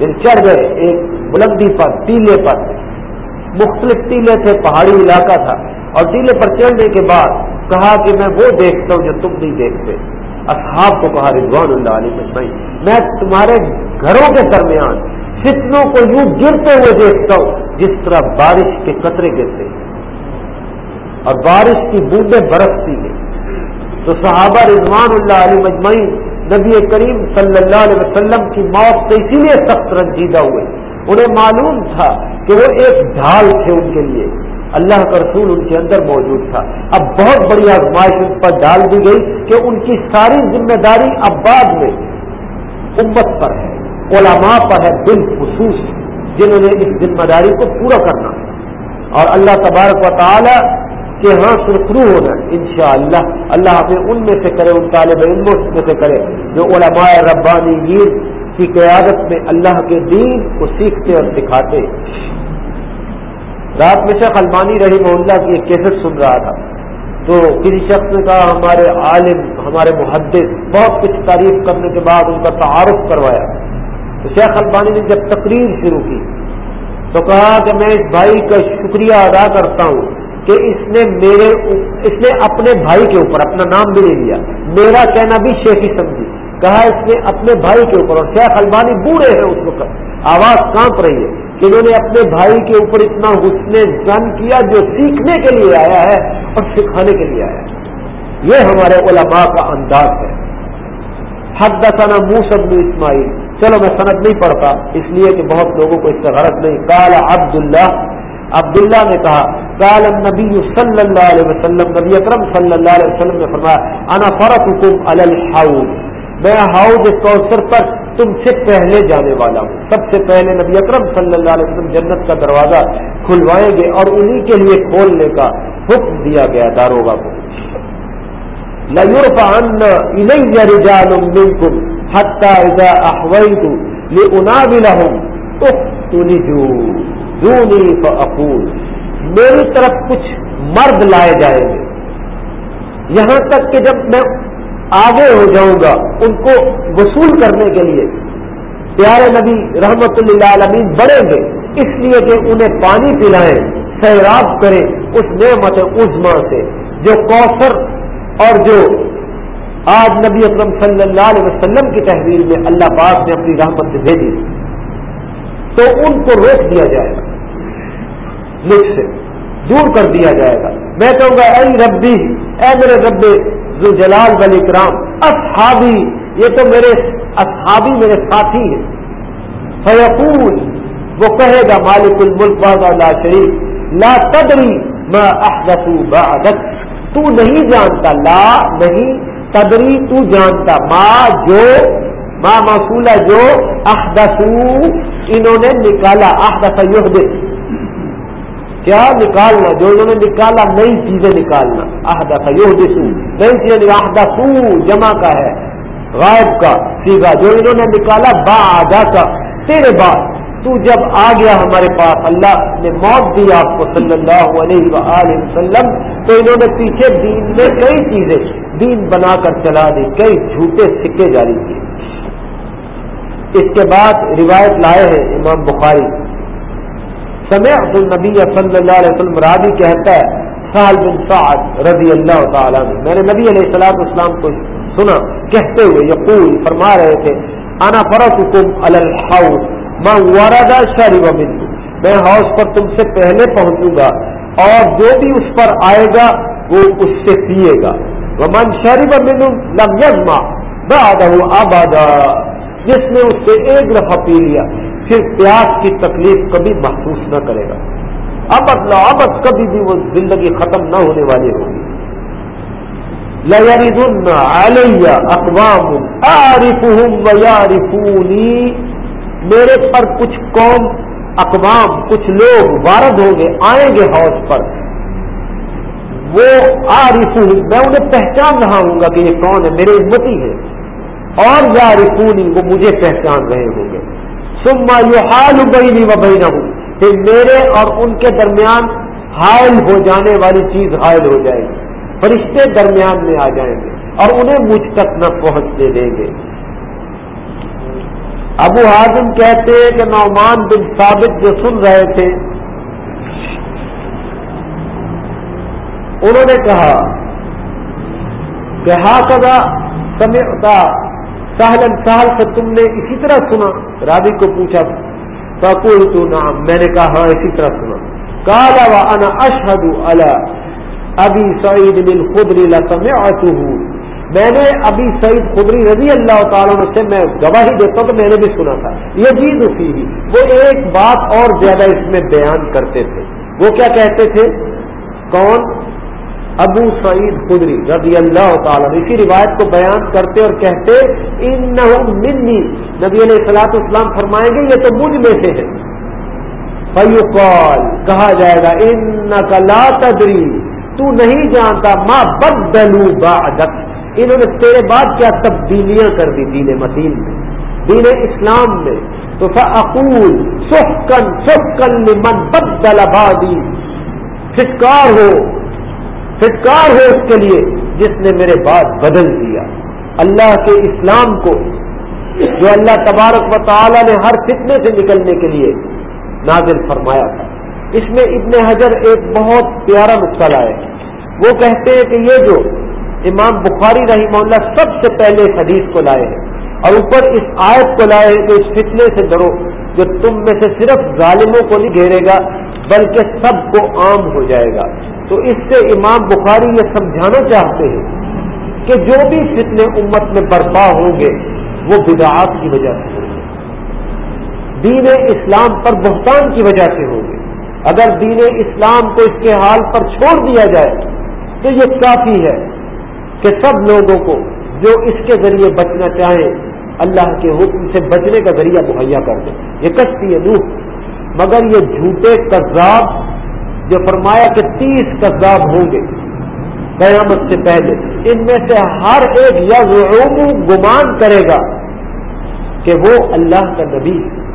A: دن چڑھ گئے، ایک بلندی پر، ٹیلے پر، مختلف ٹیلے تھے، پہاڑی علاقہ تھا، اور ٹیلے پر چڑھنے کے بعد کہا کہ میں وہ دیکھتا ہوں جو تم نہیں دیکھتے۔ اصحاب کو کہا، رضوان اللہ علیہ بھائی میں تمہارے گھروں کے درمیان فتنوں کو یوں گرتے ہوئے دیکھتا ہوں جس طرح بارش کے قطرے گرتے۔ اور بارش کی بوندیں برستی ہیں۔ تو صحابہ رضوان اللہ علیہ مجمعین نبی کریم صلی اللہ علیہ وسلم کی موت سے اسی لیے سخت رنجیدہ ہوئے۔ انہیں معلوم تھا کہ وہ ایک ڈھال تھے ان کے لیے۔ اللہ کا رسول ان کے اندر موجود تھا۔ اب بہت بڑی آزمائش ان پر ڈال دی گئی کہ ان کی ساری ذمہ داری اب بعد میں امت پر ہے۔ علماء پر ہے بالخصوص جنہوں نے اس ذمہ داری کو پورا کرنا۔ ہے اور اللہ تبارک و تعالی کے ہاں سرخرو ہونا ہے ان شاء اللہ اللہ ہمیں ان میں سے کرے، ان طالب علموں میں سے کرے۔ جو علماء ربانی گیر کی قیادت میں اللہ کے دین کو سیکھتے اور سکھاتے۔ رات میں شیخ المانی رہی اللہ کی ایک کیسٹ سن رہا تھا۔ تو کسی شخص نے کہا، ہمارے عالم، ہمارے محدث بہت کچھ تعریف کرنے کے بعد ان کا تعارف کروایا۔ تو شیخ البانی نے جب تقریر شروع کی تو کہا کہ میں اس بھائی کا شکریہ ادا کرتا ہوں۔ کہ اس نے میرے اس نے اپنے بھائی کے اوپر اپنا نام بھی نہیں لیا۔ میرا کہنا بھی شیخی سمجھی۔ کہا اس نے اپنے بھائی کے اوپر اور شیخ البانی بوڑھے ہیں اس وقت۔ آواز کانپ رہی ہے کہ انہوں نے اپنے بھائی کے اوپر اتنا حسن زن کیا جو سیکھنے کے لیے آیا ہے اور سکھانے کے لیے آیا ہے۔ یہ ہمارے علماء کا انداز ہے۔ حد دسانا منہ سب اسماعیل۔ چلو میں صنعت نہیں پڑھتا، اس لیے کہ بہت لوگوں کو اس سے غرض نہیں۔ کالا عبداللہ۔ عبداللہ نے کہا کال نبی صلی اللہ علیہ وسلم، نبی اکرم صلی اللہ علیہ وسلم نے فرمایا، انا فرق حکم الحاؤ میں حوض کوثر پر تم سے پہلے جانے والا ہوں۔ سب سے پہلے نبی اکرم صلی اللہ علیہ وسلم جنت کا دروازہ کھلوائیں گے اور انہی کے لیے کھولنے کا حکم دیا گیا داروگا کو۔ رجال منكم حتى اذا احويت لانابلهم اختلجوا دوني فاقول میری طرف کچھ مرد لائے جائیں گے۔ یہاں تک کہ جب میں آگے ہو جاؤں گا ان کو وصول کرنے کے لیے، پیارے نبی رحمت اللہ عالمین بڑھیں گے۔ اس لیے کہ انہیں پانی پلائیں، سیراب کریں اس نعمت عزما سے، جو کوثر اور جو آج نبی اکرم صلی اللہ علیہ وسلم کی تحویل میں اللہ پاک نے اپنی رحمت سے بھیجی، تو ان کو روک دیا جائے۔ گا مجھ سے دور کر دیا جائے گا۔ میں کہوں گا، اے ربی، اے میرے رب ذو جلال بل اکرام اصحابی، یہ تو میرے اصحابی، میرے ساتھی ہیں۔ فیقول، وہ کہے گا، مالک الملک لا شریف لا تدری میں احدث بعدک۔ تو نہیں جانتا، لا نہیں، تدری تو جانتا۔ ماں جو ماں موصولہ جو احدثو، انہوں نے نکالا، احدث یحدث۔ کیا نکالنا؟ جو انہوں نے نکالا، نئی چیزیں نکالنا۔ احدث یحدثو نئی چیزیں احدثو جمع کا ہے، غائب کا سیگا جو انہوں نے نکالا، با آجا کا۔ تیرے بعد، تو جب آ گیا ہمارے پاس، اللہ نے موت دی آپ کو صلی اللہ علیہ وآلہ وسلم، تو انہوں نے پیچھے دین میں کئی چیزیں، دین بنا کر چلا دی، کئی جھوٹے سکے جاری کیے۔ اس کے بعد روایت لائے ہیں امام بخاری۔ سمعت النبی صلی اللہ علیہ وسلم رابی کہتا ہے سال بن سعد رضی اللہ تعالیٰ میں نے نبی علیہ السلام اسلام کو سنا، کہتے ہوئے یقول فرما رہے تھے، انا فرق حکم الحاؤ میں وردا شری بندو میں ہاؤس پر تم سے پہلے پہنچوں گا اور جو بھی اس پر آئے گا، وہ اس سے پیے گا۔ وہ من شری و بندو لم یزما بآدہ آبادا۔ جس نے اس سے ایک دفعہ پی لیا۔ پھر پیاس کی تکلیف کبھی محسوس نہ کرے گا۔ ابد ابد کبھی بھی وہ زندگی ختم نہ ہونے والی ہوگی۔ لَيَرِدُنَّ عَلَيَّ أَقْوَامٌ أَعْرِفُهُمْ وَيَعْرِفُونِي میرے پر کچھ قوم، اقوام، کچھ لوگ وارد ہوں گے، آئیں گے ہاؤس پر۔ وہ عارف میں انہیں پہچان رہا ہوں گا کہ یہ کون ہے، میرے امتی ہے اور یا رفونی وہ مجھے پہچان رہے ہوں گے۔ سما یو حال بہنی و بہنا پھر میرے اور ان کے درمیان حائل ہو جانے والی چیز حائل ہو جائے گی۔ فرشتے درمیان میں آ جائیں گے اور انہیں مجھ تک نہ پہنچنے دیں گے۔ ابو حازم کہتے ہیں کہ نعمان بن ثابت جو سن رہے تھے، انہوں نے کہا کہ ہا سدا سمتا سہلن سہل سے تم نے اسی طرح سنا۔ رابی کو پوچھا فکول تو نام میں نے کہا ہاں اسی طرح سنا۔ کالا و انا اشہد اللہ ابھی سعید بن خدری میں نے ابھی سعید خدری رضی اللہ تعالیٰ سے میں گواہی دیتا ہوں تو میں نے بھی سنا تھا۔ یہ جیت اسی ہی وہ ایک بات اور زیادہ اس میں بیان کرتے تھے۔ وہ کیا کہتے تھے؟ کون؟ ابو سعید خدری رضی اللہ تعالیٰ اسی روایت کو بیان کرتے اور کہتے ان منی۔ نبی علیہ السلاط اسلام فرمائیں گے، یہ تو مجھ میں سے ہے۔ فیوقال کہا جائے گا ان لا تدری، تو نہیں جانتا ماں بدلو بعدک۔ انہوں نے تیرے بعد کیا تبدیلیاں کر دی دین متین میں، دین اسلام میں۔ تو فعقول سخن سخن من بدل آبادی فٹکار ہو۔ فٹکار ہو اس کے لیے جس نے میرے بعد بدل دیا۔ اللہ کے اسلام کو، جو اللہ تبارک و تعالی نے ہر فتنے سے نکلنے کے لیے نازل فرمایا تھا۔ اس میں ابن حجر ایک بہت پیارا نقصہ لائے وہ کہتے ہیں کہ یہ جو امام بخاری رحمہ اللہ سب سے پہلے اس حدیث کو لائے ہیں اور اوپر اس آیت کو لائے ہیں کہ اس فتنے سے ڈرو، جو تم میں سے صرف ظالموں کو نہیں گھیرے گا، بلکہ سب کو عام ہو جائے گا۔ تو اس سے امام بخاری یہ سمجھانا چاہتے ہیں کہ جو بھی فتنے امت میں برپا ہوں گے، وہ بدعات کی وجہ سے ہوں گے۔ دین اسلام پر بہتان کی وجہ سے ہوں گے۔ اگر دین اسلام کو اس کے حال پر چھوڑ دیا جائے، تو یہ کافی ہے کہ سب لوگوں کو جو اس کے ذریعے بچنا چاہیں، اللہ کے حکم سے بچنے کا ذریعہ مہیا کر دیں۔ یہ کشتی ہے نوح، مگر یہ جھوٹے کذاب جو فرمایا کہ تیس کذاب ہوں گے قیامت سے پہلے۔ ان میں سے ہر ایک یز گمان کرے گا کہ وہ اللہ کا نبی ہے۔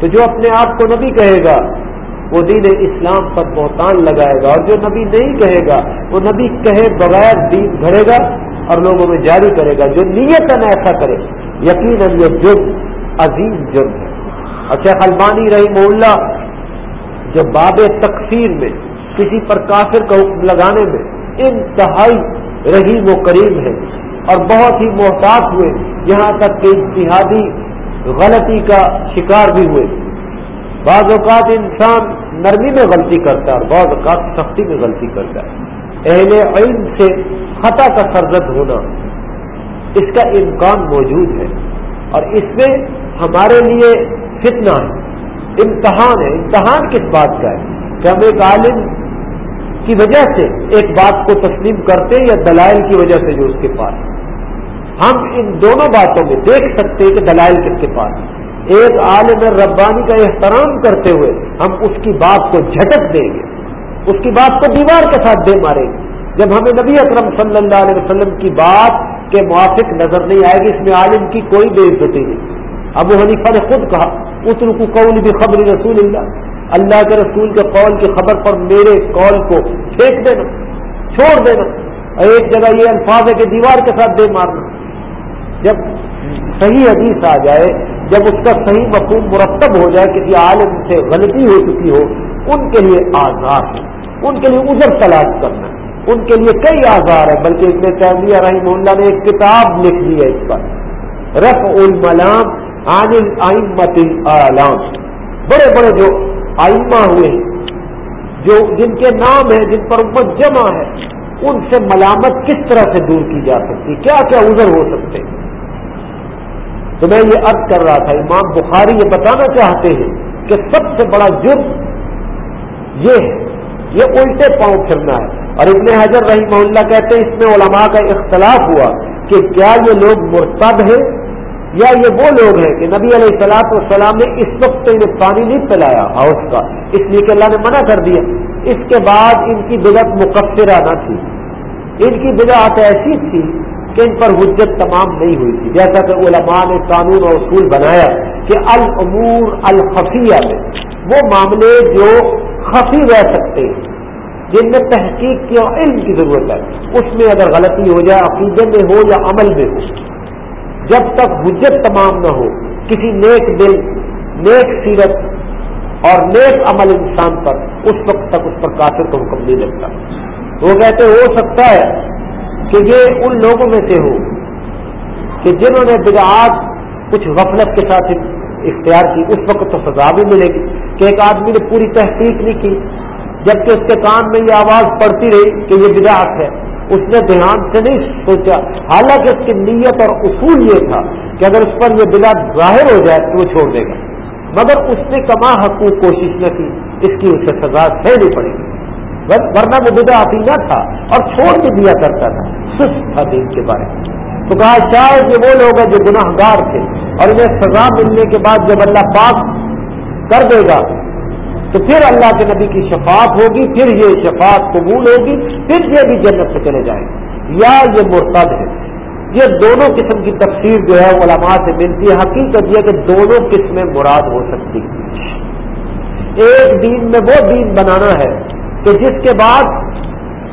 A: تو جو اپنے آپ کو نبی کہے گا، وہ دین اسلام پر بہتان لگائے گا۔ اور جو نبی نہیں کہے گا، وہ نبی کہے بغیر دین گھڑے گا اور لوگوں میں جاری کرے گا۔ جو نیت ایسا کرے، یقیناً یہ جرم، عظیم جرم ہے۔ اور شیخ البانی رہی محلہ جو باب تقسیر میں، کسی پر کافر کا حکم لگانے میں انتہائی رحیم و کریم ہے اور بہت ہی محتاط ہوئے۔ یہاں تک کہ اتحادی غلطی کا شکار بھی ہوئے۔ بعض اوقات انسان نرمی میں غلطی کرتا ہے اور بعض اوقات سختی میں غلطی کرتا ہے۔ اہل علم سے خطا کا سرزد ہونا اس کا امکان موجود ہے اور اس میں ہمارے لیے فتنہ ہے۔ امتحان ہے۔ امتحان کس بات کا ہے؟ کہ ہم ایک عالم کی وجہ سے ایک بات کو تسلیم کرتے یا دلائل کی وجہ سے جو اس کے پاس ہم ان دونوں باتوں میں دیکھ سکتے ہیں کہ دلائل کس کے پاس ایک عالم ربانی کا احترام کرتے ہوئے ہم اس کی بات کو جھٹک دیں گے۔ اس کی بات کو دیوار کے ساتھ دے ماریں گے۔ جب ہمیں نبی اکرم صلی اللہ علیہ وسلم کی بات کے موافق نظر نہیں آئے گی، اس میں عالم کی کوئی بے عزتی نہیں۔ ابو حنیفہ نے خود کہا اتر کو قول بھی خبر رسول اللہ. اللہ کے رسول کے قول کی خبر پر میرے قول کو پھینک دینا، چھوڑ دینا. اور ایک جگہ یہ الفاظ ہے کہ دیوار کے ساتھ دے مارنا۔ جب صحیح حدیث آ جائے، جب اس کا صحیح مفہوم مرتب ہو جائے، کسی عالم سے غلطی ہو چکی ہو، ان کے لیے آزاد ہے، ان کے لیے ازر تلاش کرنا ان کے لیے کئی آزار ہیں، بلکہ ابن تیمیہ رحم اللہ نے ایک کتاب لکھ لی ہے اس پر۔ رف الملام عن الائمت العلام بڑے بڑے جو آئمہ ہوئے، جو جن کے نام ہیں، جن پر امت جمع ہے، ان سے ملامت کس طرح سے دور کی جا سکتی؟ کیا کیا ازر ہو سکتے؟ تو میں یہ عرض کر رہا تھا، امام بخاری یہ بتانا چاہتے ہیں کہ سب سے بڑا جرم یہ ہے، یہ الٹے پاؤں پھرنا ہے۔ اور ابن حضر رحمہ اللہ کہتے ہیں، اس میں علماء کا اختلاف ہوا کہ کیا یہ لوگ مرتب ہیں یا یہ وہ لوگ ہیں کہ نبی علیہ السلاط والسلام نے اس وقت انہیں پانی نہیں پلایا ہاؤس کا، اس لیے کہ اللہ نے منع کر دیا۔ اس کے بعد ان کی بدعت مقصرہ نہ تھی۔ ان کی بدعت ایسی تھی کہ ان پر حجت تمام نہیں ہوئی تھی۔ جیسا کہ علماء نے قانون اور اصول بنایا کہ العمور الخفیہ میں وہ معاملے جو خفی رہ سکتے ہیں، جن میں تحقیق کی اور علم کی ضرورت ہے، اس میں اگر غلطی ہو جائے، عقیدے میں ہو یا عمل میں ہو۔ جب تک حجت تمام نہ ہو، کسی نیک دل، نیک سیرت اور نیک عمل انسان پر اس وقت تک اس پر کافر کا حکم نہیں لگتا۔ وہ کہتے ہو سکتا ہے کہ یہ ان لوگوں میں سے ہو کہ جنہوں نے بدعات، کچھ غفلت کے ساتھ اختیار کی، اس وقت تو سزا بھی ملے گی۔ کہ ایک آدمی نے پوری تحقیق نہیں کی، جبکہ اس کے کان میں یہ آواز پڑتی رہی کہ یہ بدعات ہے۔ اس نے دھیان سے نہیں سوچا۔ حالانکہ اس کی نیت اور اصول یہ تھا کہ اگر اس پر یہ بلا ظاہر ہو جائے تو وہ چھوڑ دے گا۔ مگر اس نے کما حقوق کوشش نہ کی، اس کی اسے سزا سہنی پڑے گی۔ ورنہ وہ بدا نہ تھا اور چھوڑ کے دیا کرتا تھا۔ سست تھا دین کے بارے میں۔ تو کہا، شاید یہ وہ لوگ ہیں جو گناہ گار تھے اور انہیں سزا ملنے کے بعد جب اللہ پاک کر دے گا تو پھر اللہ کے نبی کی شفاعت ہوگی، پھر یہ شفاعت قبول ہوگی، پھر یہ بھی جنت سے چلے جائیں گے۔ یا یہ مرتد ہے۔ یہ دونوں قسم کی تفسیر جو ہے، علماء سے ملتی ہے۔ حقیقت یہ کہ دونوں قسمیں مراد ہو سکتی ایک دین میں وہ دین بنانا ہے کہ جس کے بعد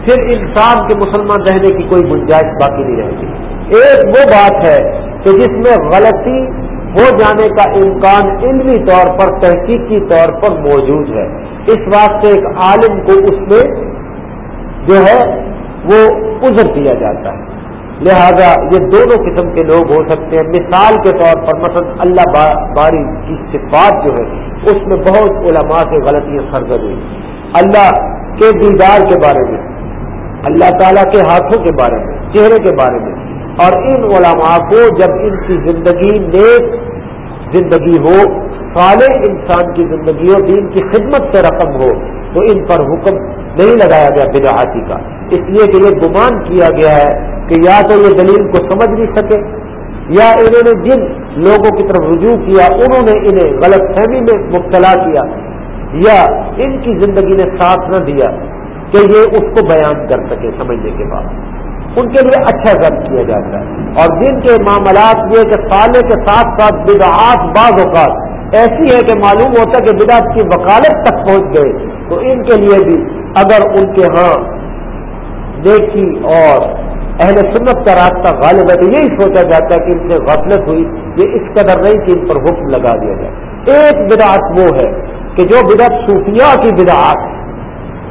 A: پھر انسان کے مسلمان رہنے کی کوئی گنجائش باقی نہیں رہے گی ایک وہ بات ہے کہ جس میں غلطی ہو جانے کا امکان علمی طور پر، تحقیقی طور پر موجود ہے۔ اس واسطے ایک عالم کو اس میں جو ہے وہ عذر دیا جاتا ہے۔ لہذا یہ دونوں قسم کے لوگ ہو سکتے ہیں۔ مثال کے طور پر مثلا اللہ باری کی صفات جو ہے، اس میں بہت علماء سے غلطیاں سرگد ہوئی۔ اللہ کے دیدار کے بارے میں، اللہ تعالیٰ کے ہاتھوں کے بارے میں، چہرے کے بارے میں۔ اور ان علماء کو جب ان کی زندگی نیک زندگی ہو، صالح انسان کی زندگی ہو، دین کی خدمت سے رقم ہو، تو ان پر حکم نہیں لگایا گیا بدعاتی کا۔ اس لیے کہ یہ گمان کیا گیا ہے کہ یا تو یہ دلیل کو سمجھ نہیں سکے، یا انہوں نے جن لوگوں کی طرف رجوع کیا، انہوں نے انہیں غلط فہمی میں مبتلا کیا، یا ان کی زندگی نے ساتھ نہ دیا کہ یہ اس کو بیان کر سکے سمجھنے کے بعد۔ ان کے لیے اچھا ضبط کیا جاتا ہے۔ اور جن کے معاملات یہ کہ سالے کے ساتھ ساتھ بدعات بعض اوقات ایسی ہے کہ معلوم ہوتا ہے کہ بدعت کی وکالت تک پہنچ گئے۔ تو ان کے لیے بھی اگر ان کے ہاں نیکی اور اہل سنت کا راستہ غالب ہے تو یہی سوچا جاتا ہے کہ ان سے غفلت ہوئی، یہ اس قدر نہیں کہ ان پر حکم لگا دیا جائے۔ ایک بدعت وہ ہے کہ جو بدعت صوفیہ کی بدعات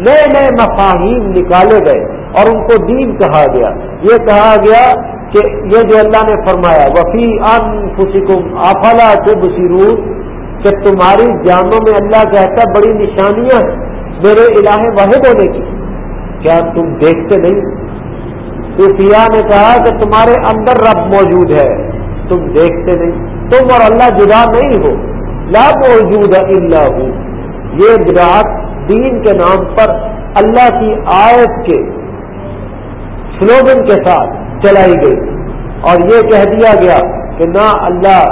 A: نئے نئے مفاہیم نکالے گئے۔ اور ان کو دین کہا گیا۔ یہ کہا گیا کہ یہ جو اللہ نے فرمایا وفی ان خوشکم آفلا سے کہ تمہاری جانوں میں اللہ کہتا بڑی نشانیاں ہیں میرے الہ واحد ہونے کی۔ کیا تم دیکھتے نہیں؟ صوفیاء نے کہا کہ تمہارے اندر رب موجود ہے۔ تم دیکھتے نہیں۔ تم اور اللہ جدا نہیں ہو۔ لا موجود اللہ ہوں یہ براعت دین کے نام پر اللہ کی آیت کے سلوگن کے ساتھ چلائی گئی۔ اور یہ کہہ دیا گیا کہ نہ اللہ،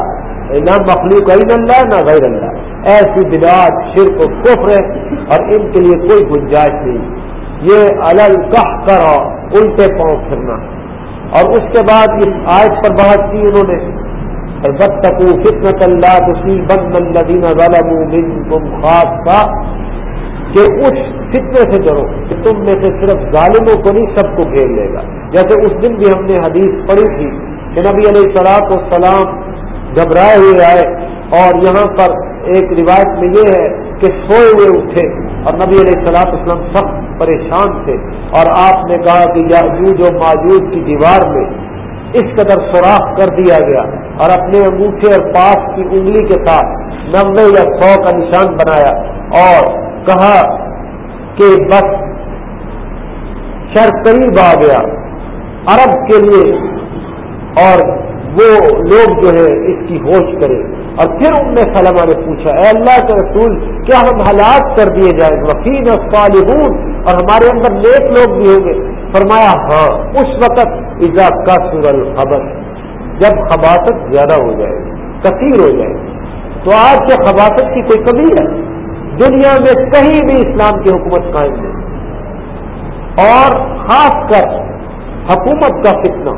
A: نہ مخلوق عید اللہ، نہ غیر اللہ۔ ایسی بدعات شرک و کفر ہے اور ان کے لیے کوئی گنجائش نہیں۔ یہ الل کہ کرو الٹے پاؤں پھرنا۔ اور اس کے بعد اس آیت پر بحث کی انہوں نے۔ بد تکو فطنت اللہ تسی بند الدین ظالم تم خاص کا کہ اس فتنے سے ڈرو کہ تم میں سے صرف ظالموں کو نہیں، سب کو گھیر لے گا۔ جیسے اس دن بھی ہم نے حدیث پڑھی تھی کہ نبی علیہ السلاط والسلام گھبرائے ہوئے آئے اور یہاں پر ایک روایت میں یہ ہے کہ سوئے ہوئے اٹھے اور نبی علیہ السلام اسلام سخت پریشان تھے اور آپ نے کہا کہ یاجوج و ماجوج کی دیوار میں اس قدر سوراخ کر دیا گیا اور اپنے انگوٹھے اور پاس کی انگلی کے ساتھ نبے یا سو کا نشان بنایا اور کہا کہ بس شر قریب آ گیا عرب کے لیے اور وہ لوگ جو ہے اس کی ہوش کرے۔ اور پھر ان میں سلما نے پوچھا، اے اللہ کے رسول، کیا ہم ہلاک کر دیے جائیں؟ وکیل صالحون۔ اور ہمارے اندر نیک لوگ بھی ہوں گے۔ فرمایا ہاں اس وقت ایزا کا سور الخبر، جب خباست زیادہ ہو جائے، کثیر ہو جائے۔ تو آج کے خباست کی کوئی کمی ہے؟ دنیا میں کہیں بھی اسلام کی حکومت قائم نہیں۔ اور خاص کر حکومت کا فتنہ،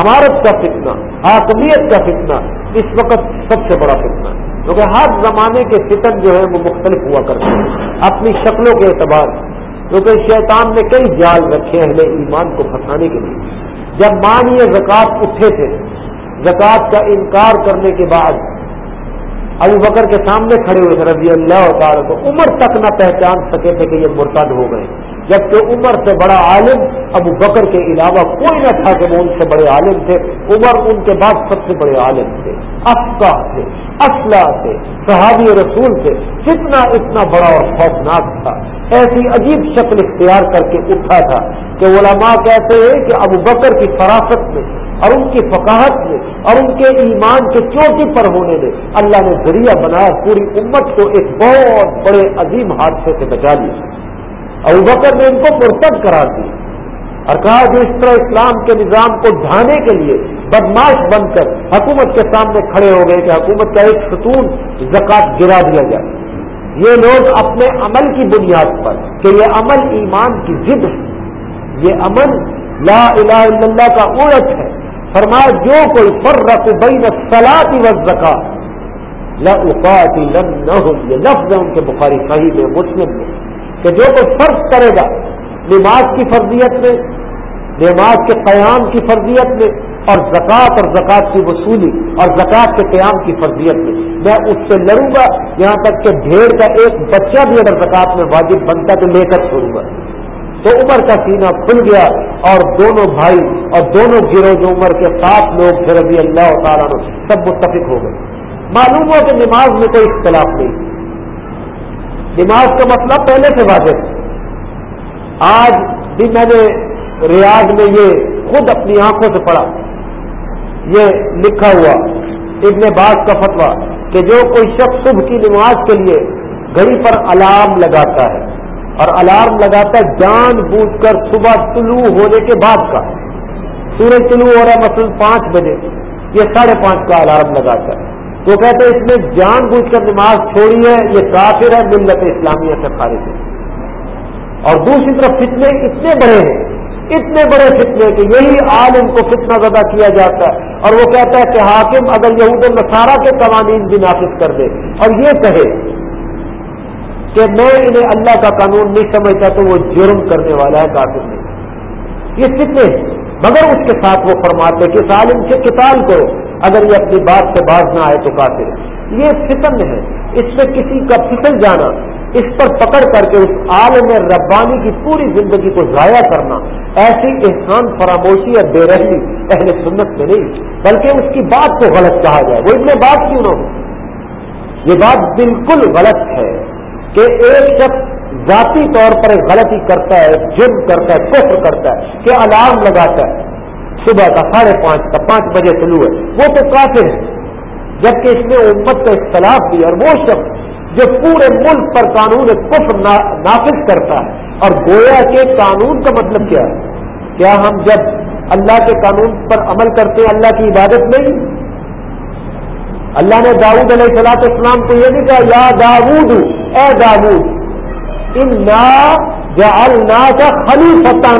A: عمارت کا فتنہ، حاکمیت کا فتنہ اس وقت سب سے بڑا فتنہ ہے۔ کیونکہ ہر زمانے کے فتن جو ہے وہ مختلف ہوا کرتے ہیں۔ اپنی شکلوں کے اعتبار کیونکہ شیطان نے کئی جال رکھے اہل ایمان کو پھنسانے کے لیے۔ جب مان یہ زکوٰۃ اٹھے تھے، زکوٰۃ کا انکار کرنے کے بعد ابو بکر کے سامنے کھڑے ہوئے تھے، رضی اللہ تعالیٰ تو عمر تک نہ پہچان سکے تھے کہ یہ مرتد ہو گئے۔ جبکہ عمر سے بڑا عالم، ابو بکر کے علاوہ کوئی نہ تھا کہ وہ ان سے بڑے عالم تھے۔ عمر ان کے بعد سب سے بڑے عالم تھے۔ افقا تھے اسلح تھے، صحابی رسول تھے۔ کتنا اتنا بڑا اور خوفناک تھا۔ ایسی عجیب شکل اختیار کر کے اٹھا تھا کہ علماء کہتے ہیں کہ ابو بکر کی فراست میں اور ان کی فقاہت میں اور ان کے ایمان کے چوٹی پر ہونے میں اللہ نے ذریعہ بنایا پوری امت کو ایک بہت بڑے عظیم حادثے سے بچا لیا۔ ابو بکر نے ان کو مرتب کرا دی اور کہا کہ اس طرح اسلام کے نظام کو ڈھانے کے لیے بدماش بن کر حکومت کے سامنے کھڑے ہو گئے کہ حکومت کا ایک ستون زکات گرا دیا جائے۔ یہ لوگ اپنے عمل کی بنیاد پر کہ یہ عمل ایمان کی ضد ہے۔ یہ عمل لا الہ الا اللہ کا اڑت ہے۔ فرمایا، جو کوئی فر بین سلاتی و زکات لاتی نہ ہو یہ لفظ ہے ان کے بخاری صحیح میں، مسلم میں، کہ جو کوئی فرض کرے گا، نماز کی فرضیت میں، نماز کے قیام کی فرضیت میں، اور زکوٰۃ اور زکوٰۃ کی وصولی، اور زکوٰۃ کے قیام کی فرضیت میں میں اس سے لڑوں گا، یہاں تک کہ بھیڑ کا ایک بچہ بھی اگر زکوٰۃ میں واجب بنتا تو لے کر چھوڑوں گا۔ تو عمر کا سینہ کھل گیا، اور دونوں بھائی اور دونوں گروہ جو عمر کے سات لوگ پھر رضی اللہ تعالیٰ نے سب متفق ہو گئے۔ معلوم ہو کہ نماز میں کوئی اختلاف نہیں۔ نماز کا مطلب پہلے سے واضح آج بھی میں نے ریاض میں یہ خود اپنی آنکھوں سے پڑھا۔ یہ لکھا ہوا ابن باز کا فتوا کہ جو کوئی شخص صبح کی نماز کے لیے گھڑی پر الارم لگاتا ہے اور الارم لگاتا ہے جان بوجھ کر صبح طلوع ہونے کے بعد کا۔ سورج طلوع ہو رہا ہے مثلاً پانچ بجے، یہ ساڑھے پانچ کا الارم لگاتا ہے۔ تو کہتے ہیں اس نے جان بوجھ کر نماز چھوڑی ہے، یہ کافر ہے، ملت اسلامیہ سے خارج ہے۔ اور دوسری طرف فتنے اتنے بڑے ہیں، اتنے بڑے فتنے کہ یہی عالم کو فتنہ زدہ کیا جاتا ہے۔ اور وہ کہتا ہے کہ حاکم اگر یہود نصارہ کے قوانین بھی نافذ کر دے۔ اور یہ کہے کہ میں انہیں اللہ کا قانون نہیں سمجھتا تو وہ جرم کرنے والا ہے، کافر نہیں۔ یہ فتنے مگر اس کے ساتھ وہ فرماتے کہ اس عالم سے کتاب کرو اگر یہ اپنی بات سے باز نہ آئے تو کافر یہ فتن ہے۔ اس میں کسی کا پھسل جانا، اس پر پکڑ کر کے اس عالم ربانی کی پوری زندگی کو ضائع کرنا ایسی احسان، فراموشی یا بے رحمی اہل سنت میں نہیں، بلکہ اس کی بات کو غلط کہا جائے۔ وہ اتنے بات کیوں نہ ہو یہ بات بالکل غلط ہے کہ ایک شخص ذاتی طور پر ایک غلطی کرتا ہے جرم کرتا ہے، کفر کرتا ہے کہ الارم لگاتا ہے۔ صبح کا ساڑھے پانچ کا پانچ بجے طلوع ہے۔ وہ تو کافر ہے۔ جبکہ اس نے امت کا اختلاف دیا اور وہ شخص جو پورے ملک پر قانون کفر نافذ کرتا ہے۔ اور گویا کے قانون کا مطلب کیا ہے؟ کیا ہم جب اللہ کے قانون پر عمل کرتے ہیں، اللہ کی عبادت نہیں؟ اللہ نے داود علیہ السلاط اسلام کو یہ نہیں کہا، یا داود اے داود جعلنا کا خلیفہ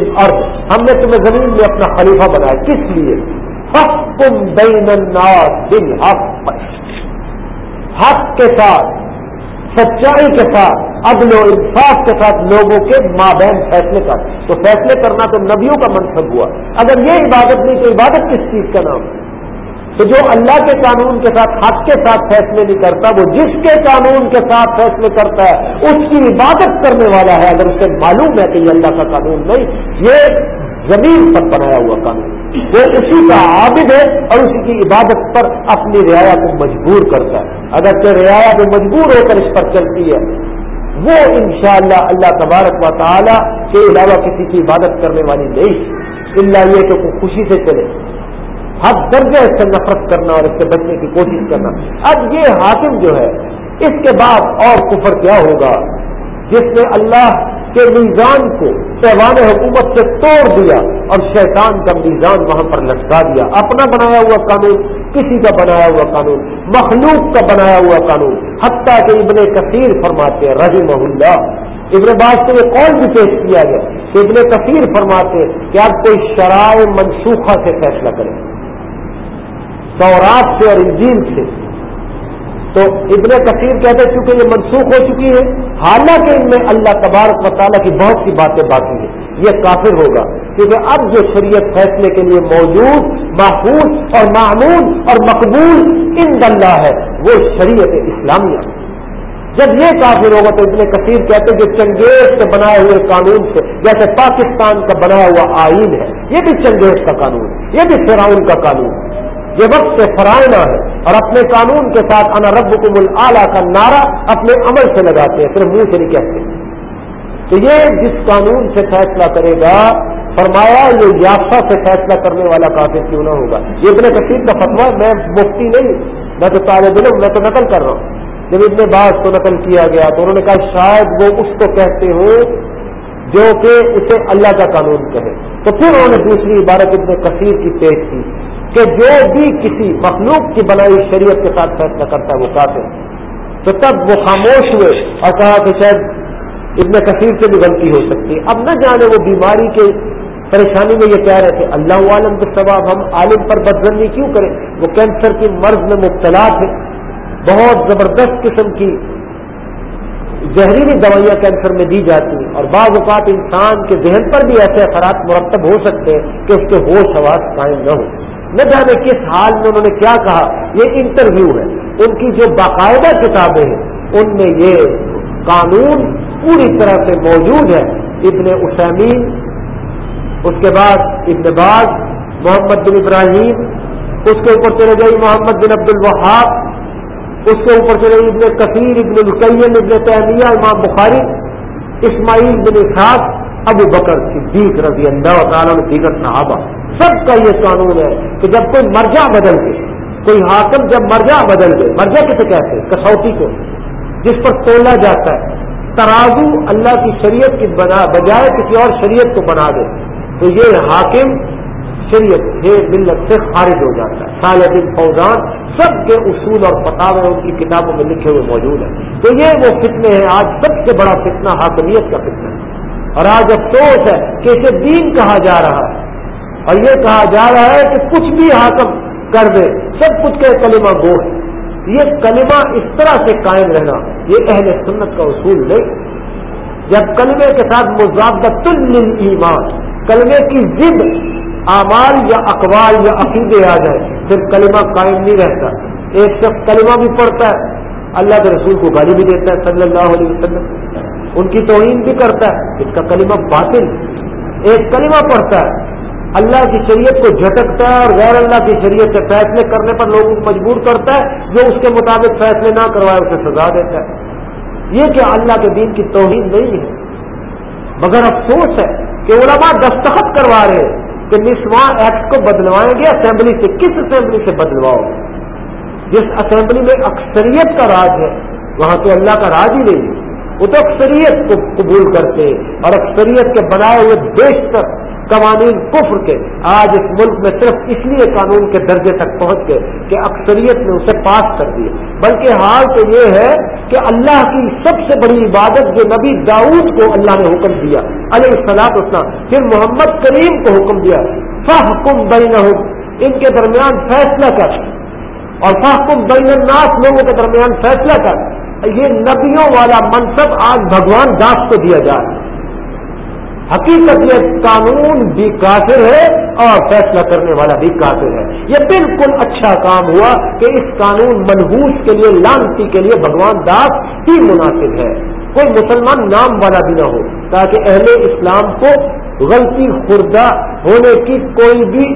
A: ارد ہم نے تمہیں زمین میں اپنا خلیفہ بنایا۔ کس لیے؟ حق بین الناس بالحق۔ حق کے ساتھ، سچائی کے ساتھ، عدل و انصاف کے ساتھ لوگوں کے مابین فیصلے کر تو فیصلے کرنا تو نبیوں کا منصب ہوا۔ اگر یہ عبادت نہیں تو عبادت کس چیز کا نام؟ تو جو اللہ کے قانون کے ساتھ، حق کے ساتھ فیصلے نہیں کرتا، وہ جس کے قانون کے ساتھ فیصلے کرتا ہے، اس کی عبادت کرنے والا ہے، اگر اسے معلوم ہے کہ یہ اللہ کا قانون نہیں، یہ زمین پر بنایا ہوا قانون وہ اسی کا عابد ہے اور اسی کی عبادت پر اپنی رعایا کو مجبور کرتا ہے۔ اگر کہ رعایا کو مجبور ہو کر اس پر چلتی ہے، وہ انشاءاللہ اللہ تبارک و تعالی کے علاوہ کسی کی عبادت کرنے والی نہیں۔ اللہ یہ کہ خوشی سے چلے۔ ہر درجہ اس سے نفرت کرنا اور اس سے بچنے کی کوشش کرنا۔ اب یہ حاکم جو ہے، اس کے بعد اور کفر کیا ہوگا؟ جس نے اللہ کے میزان کو پیوان حکومت سے توڑ دیا اور شیطان کا میزان وہاں پر لٹکا دیا۔ اپنا بنایا ہوا قانون، کسی کا بنایا ہوا قانون، مخلوق کا بنایا ہوا قانون۔ حتیٰ کہ ابن کثیر فرماتے ہیں رحیم اللہ۔ ابن باز کو یہ کون بھی پیش کیا گیا کہ ابن کثیر فرماتے کہ آپ کوئی شرائع منسوخہ سے فیصلہ کریں سورات سے اور انجین سے۔ تو ابن کثیر کہتے ہیں چونکہ یہ منسوخ ہو چکی ہے، حالانکہ ان میں اللہ تبارک و تعالیٰ کی بہت سی باتیں باقی ہیں۔ یہ کافر ہوگا، کیونکہ اب جو شریعت فیصلے کے لیے موجود، محفوظ اور معمول اور مقبول ان اللہ ہے، وہ شریعت اسلامیہ۔ جب یہ کافر ہوگا تو اتنے کثیر کہتے ہیں جو چنگیز کے بنائے ہوئے قانون سے، جیسے پاکستان کا بنایا ہوا آئین ہے، یہ بھی چنگیز کا قانون، یہ بھی فراؤن کا قانون۔ ہے یہ وقت سے فرائنا ہے اور اپنے قانون کے ساتھ انا رب کم العلیٰ کا نعرہ اپنے عمل سے لگاتے ہیں، صرف منہ سے نہیں کہتے۔ تو یہ جس قانون سے فیصلہ کرے گا، فرمایا یہ یافتہ سے فیصلہ کرنے والا کافی کیوں نہ ہوگا؟ یہ اتنے کثیر کا فتوا میں مفتی نہیں، میں تو طالب علم، میں تو نقل کر رہا ہوں۔ جب اتنے بات کو نقل کیا گیا تو انہوں نے کہا، شاید وہ اس کو کہتے ہو جو کہ اسے اللہ کا قانون کہے۔ تو پھر انہوں نے دوسری عبارت اتنے کثیر کی پیش کی۔ کہ جو بھی کسی مخلوق کی بنائی شریعت کے ساتھ فیصلہ کرتا ہے وہ کافر تو تب وہ خاموش ہوئے اور کہا کہ شاید ابن کثیر سے بھی غلطی ہو سکتی۔ ہے اب نہ جانے وہ بیماری کے پریشانی میں یہ کہہ رہے تھے، اللہ عالم کے سباب ہم عالم پر بدزنی کیوں کریں؟ وہ کینسر کی مرض میں مبتلا تھے۔ بہت زبردست قسم کی زہریلی دوائیاں کینسر میں دی جاتی ہیں۔ اور بعض اوقات انسان کے ذہن پر بھی ایسے اثرات مرتب ہو سکتے ہیں کہ اس کے ہوش حواس قائم نہ ہو نہ جانے کس حال میں انہوں نے کیا کہا، یہ انٹرویو ہے۔ ان کی جو باقاعدہ کتابیں ہیں، ان میں یہ قانون پوری طرح سے موجود ہے۔ ابن اسامین اس کے بعد ابن باز، محمد بن ابراہیم، اس کے اوپر چلے گئی محمد بن عبد الوہاب، اس کے اوپر چلے گئی ابن کثیر، ابن القیم، ابن تیمیہ، امام بخاری، اسماعیل بن اسحاق، ابو بکر صدیق رضی اللہ تعالیٰ دیگر صحابہ۔ سب کا یہ قانون ہے کہ جب کوئی مرجع بدل کے، کوئی حاکم جب مرجع بدل دے مرجع کسے کہتے ہیں؟ کسوٹی کو، جس پر تولا جاتا ہے۔ ترازو اللہ کی شریعت کی بنا، بجائے کسی اور شریعت کو بنا دے۔ تو یہ حاکم شریعت سے ملت سے خارج ہو جاتا ہے۔ سال دن فوجان سب کے اصول اور فتح ان کی کتابوں میں لکھے ہوئے موجود ہیں۔ تو یہ وہ فتنے ہیں، آج سب سے بڑا فتنہ حاکمیت کا فتنہ ہے۔ اور آج افسوس ہے کہ اسے دین کہا جا رہا ہے۔ اور یہ کہا جا رہا ہے کہ کچھ بھی حاکم کر دے، سب کچھ کے کلمہ گو ہے یہ کلمہ اس طرح سے قائم رہنا، یہ اہل سنت کا اصول نہیں۔ جب کلمے کے ساتھ مزابت ایمان، کلمے کی ضد اعمال یا اقوال یا عقیدے آ جائے پھر کلمہ قائم نہیں رہتا۔ ایک شخص کلمہ بھی پڑھتا ہے، اللہ کے رسول کو گالی بھی دیتا ہے، صلی اللہ علیہ وسلم۔ ان کی توہین بھی کرتا ہے، اس کا کلمہ باطل۔ ایک کلمہ پڑھتا ہے اللہ کی شریعت کو جھٹکتا ہے اور غیر اللہ کی شریعت سے فیصلے کرنے پر لوگوں کو مجبور کرتا ہے، جو اس کے مطابق فیصلے نہ کروائے، اسے سزا دیتا ہے۔ یہ کیا اللہ کے دین کی توہین نہیں ہے؟ مگر افسوس ہے کہ علماء دستخط کروا رہے ہیں کہ نسواں ایکٹ کو بدلوائیں گے، اسمبلی سے۔ کس اسمبلی سے بدلواؤ گے؟ جس اسمبلی میں اکثریت کا راج ہے، وہاں تو اللہ کا راج ہی نہیں۔ ہے وہ تو اکثریت کو قبول کرتے اور اکثریت کے بنائے ہوئے بیشتر قوانین کفر کے آج اس ملک میں صرف اس لیے قانون کے درجے تک پہنچ گئے کہ اکثریت نے اسے پاس کر دیے بلکہ حال تو یہ ہے کہ اللہ کی سب سے بڑی عبادت جو نبی داؤد کو اللہ نے حکم دیا، علیہ السلاط اسلام پھر محمد کریم کو حکم دیا۔ فحکم بین ان کے درمیان فیصلہ کر۔ اور فحکم بین الناس لوگوں کے درمیان فیصلہ کر۔ یہ نبیوں والا منصب آج بھگوان داس کو دیا جا رہا ہے۔ حقیقت یہ قانون بھی کافر ہے اور فیصلہ کرنے والا بھی کافر ہے۔ یہ بالکل اچھا کام ہوا کہ اس قانون منحوس کے لیے، لانتی کے لیے بھگوان داس ہی مناسب ہے۔ کوئی مسلمان نام والا بھی نہ ہو، تاکہ اہل اسلام کو غلطی، خوردہ ہونے کی کوئی بھی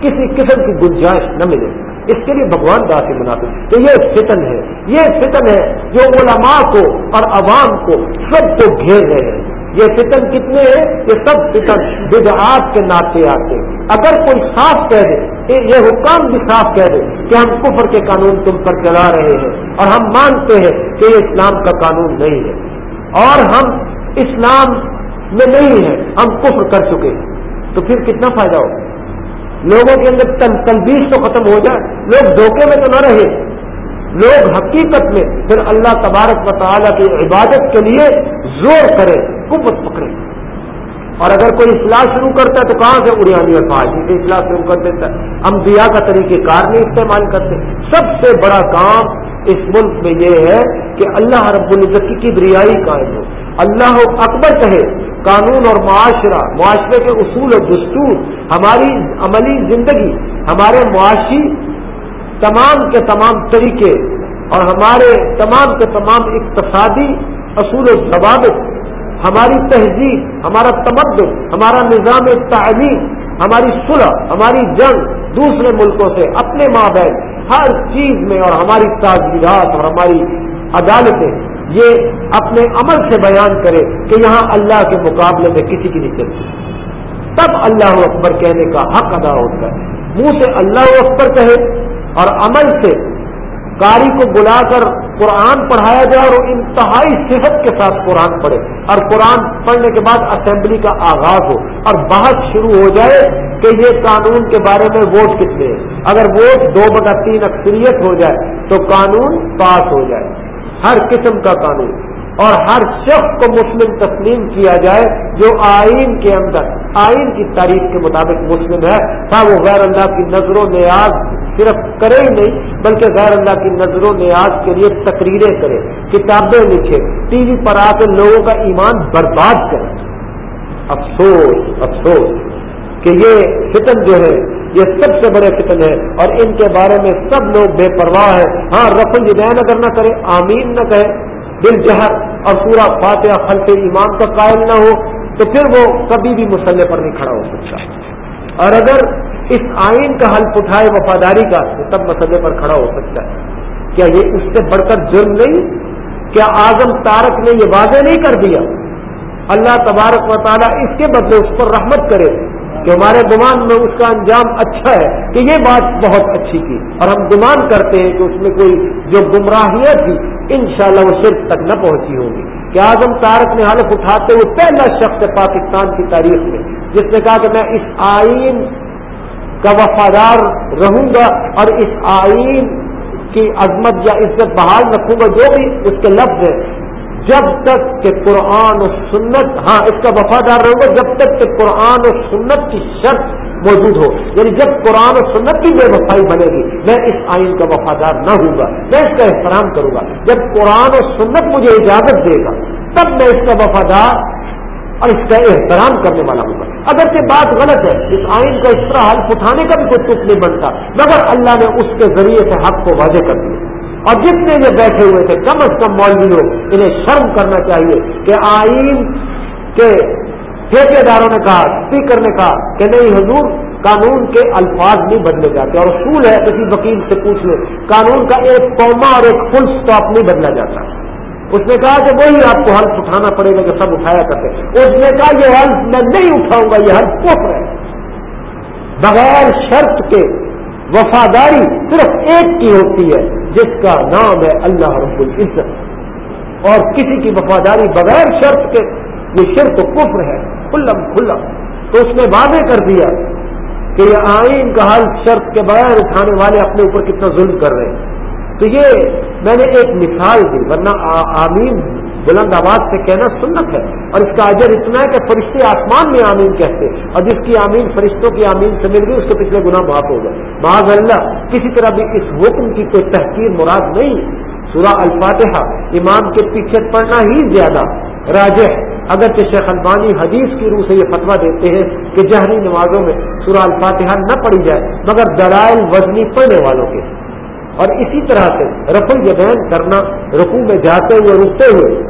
A: کسی قسم کی گنجائش نہ ملے۔ اس کے لیے بھگوان داس ہی مناسب۔ تو یہ فتن ہے۔ یہ فتن ہے جو علماء کو اور عوام کو سب کو گھیر رہے ہیں۔ یہ فتن کتنے ہیں؟ یہ سب فتن بدعات کے ناطے آتے اگر کوئی صاف کہہ دے یہ حکام بھی صاف کہہ دے کہ ہم کفر کے قانون تم پر چلا رہے ہیں اور ہم مانتے ہیں کہ یہ اسلام کا قانون نہیں ہے اور ہم اسلام میں نہیں ہیں، ہم کفر کر چکے تو پھر کتنا فائدہ ہو لوگوں کے اندر تلبیش تو ختم ہو جائے۔ لوگ دھوکے میں تو نہ رہے۔ لوگ حقیقت میں پھر اللہ تبارک و تعالیٰ کی عبادت کے لیے زور کرے قوت پکڑے۔ اور اگر کوئی اصلاح شروع کرتا ہے تو کہاں سے اڑیانی اور فاجی سے اصلاح شروع کر دیتا ہے؟ ہم دیا کا طریقہ کار نہیں استعمال کرتے۔ سب سے بڑا کام اس ملک میں یہ ہے کہ اللہ رب العزت کی بریائی قائم ہو۔ اللہ اکبر کہے، قانون اور معاشرہ، معاشرے کے اصول اور دستور، ہماری عملی زندگی، ہمارے معاشی تمام کے تمام طریقے اور ہمارے تمام کے تمام اقتصادی اصول و ضوابط ہماری تہذیب، ہمارا تمدن، ہمارا نظام تعلیم، ہماری صلح، ہماری جنگ دوسرے ملکوں سے اپنے ماں بہن ہر چیز میں اور ہماری تعزیرات اور ہماری عدالتیں یہ اپنے عمل سے بیان کرے کہ یہاں اللہ کے مقابلے میں کسی کی نہیں چلتی۔ تب اللہ اکبر کہنے کا حق ادا ہوتا ہے۔ منہ سے اللہ اکبر کہے اور عمل سے قاری کو بلا کر قرآن پڑھایا جائے اور انتہائی صحت کے ساتھ قرآن پڑھے اور قرآن پڑھنے کے بعد اسمبلی کا آغاز ہو اور بحث شروع ہو جائے کہ یہ قانون کے بارے میں ووٹ کتنے اگر ووٹ دو بٹا تین اکثریت ہو جائے تو قانون پاس ہو جائے۔ ہر قسم کا قانون۔ اور ہر شخص کو مسلم تسلیم کیا جائے جو آئین کے اندر، آئین کی تاریخ کے مطابق مسلم ہے، تھا وہ غیر اللہ کی نظر و نیاز صرف کرے ہی نہیں، بلکہ غیر اللہ کی نظر و نیاز کے لیے تقریریں کرے، کتابیں لکھے، ٹی وی پر آ کے لوگوں کا ایمان برباد کرے۔ افسوس افسوس کہ یہ فتن جو ہے، یہ سب سے بڑے فتن ہے اور ان کے بارے میں سب لوگ بے پرواہ ہیں۔ ہاں رفل جدین اگر نہ کرے، آمین نہ کہے دل جہر اور پورا فاتحہ خلف ایمان کا قائل نہ ہو، تو پھر وہ کبھی بھی مسلح پر نہیں کھڑا ہو سکتا۔ اور اگر اس آئین کا حل اٹھائے وفاداری کا، تو تب مسئلے پر کھڑا ہو سکتا ہے۔ کیا یہ اس سے بڑھ کر جرم نہیں؟ کیا آزم تارک نے یہ واضح نہیں کر دیا؟ اللہ تبارک و تعالیٰ اس کے بدلے اس پر رحمت کرے۔ کہ ہمارے گمان میں اس کا انجام اچھا ہے کہ یہ بات بہت اچھی تھی اور ہم گمان کرتے ہیں کہ اس میں کوئی جو گمراہیت تھی انشاءاللہ وہ صرف تک نہ پہنچی ہوگی کہ آزم تارک نے حالف اٹھاتے ہوئے پہلا شخص پاکستان کی تاریخ میں، جس نے کہا کہ میں اس آئین کا وفادار رہوں گا اور اس آئین کی عظمت یا عزت بحال رکھوں گا، جو بھی اس کے لفظ ہے جب تک کہ قرآن و سنت ہاں اس کا وفادار رہوں گا، جب تک کہ قرآن و سنت کی شرط موجود ہو۔ یعنی جب قرآن و سنت کی بے وفائی بنے گی، میں اس آئین کا وفادار نہ ہوں گا، میں اس کا احترام کروں گا۔ جب قرآن و سنت مجھے اجازت دے گا، تب میں اس کا وفادار اور اس کا احترام کرنے والا ہوں گا۔ اگر یہ بات غلط ہے، اس آئین کا اس طرح حل اٹھانے کا بھی کوئی تک نہیں بنتا، مگر اللہ نے اس کے ذریعے سے حق کو واضح کر دیا۔ اور جتنے یہ بیٹھے ہوئے تھے، کم از کم مولوی لوگ، انہیں شرم کرنا چاہیے کہ آئین کے ٹھیکے داروں نے کہا اسپیکر نے کہا کہ نہیں حضور، قانون کے الفاظ نہیں بدلے جاتے اور اصول ہے، کسی وکیل سے پوچھ لے قانون کا ایک قوما اور ایک فل اسٹاپ نہیں بدلا جاتا۔ اس نے کہا کہ وہی آپ کو حلف اٹھانا پڑے گا کہ سب اٹھایا کرتے اس نے کہا، یہ حلف میں نہیں اٹھاؤں گا، یہ حلف کوف ہے۔ بغیر شرط کے وفاداری صرف ایک کی ہوتی ہے، جس کا نام ہے اللہ رب العزت۔ اور کسی کی وفاداری بغیر شرط کے، یہ شرط کفر ہے۔ کلم کھلم۔ تو اس نے واضح کر دیا کہ یہ آئین کا حل شرط کے بغیر اٹھانے والے اپنے اوپر کتنا ظلم کر رہے ہیں۔ تو یہ میں نے ایک مثال دی، ورنہ آمین بلند آواز سے کہنا سنت ہے اور اس کا اجر اتنا ہے کہ فرشتے آسمان میں آمین کہتے اور جس کی آمین فرشتوں کی آمین سے مل گئی اس کے پچھلے گناہ معاف ہو گئے۔ معاذ اللہ، کسی طرح بھی اس حکم کی کوئی تحقیر مراد نہیں۔ سورہ الفاتحہ، امام کے پیچھے پڑنا ہی زیادہ راجہ اگرچہ شیخ البانی حدیث کی روح سے یہ فتویٰ دیتے ہیں کہ جہری نمازوں میں سورہ الفاتحہ نہ پڑھی جائے، مگر دلائل وزنی پڑھنے والوں کے۔ اور اسی طرح سے رف الجین کرنا رقو میں جاتے ہوئے رکتے ہوئے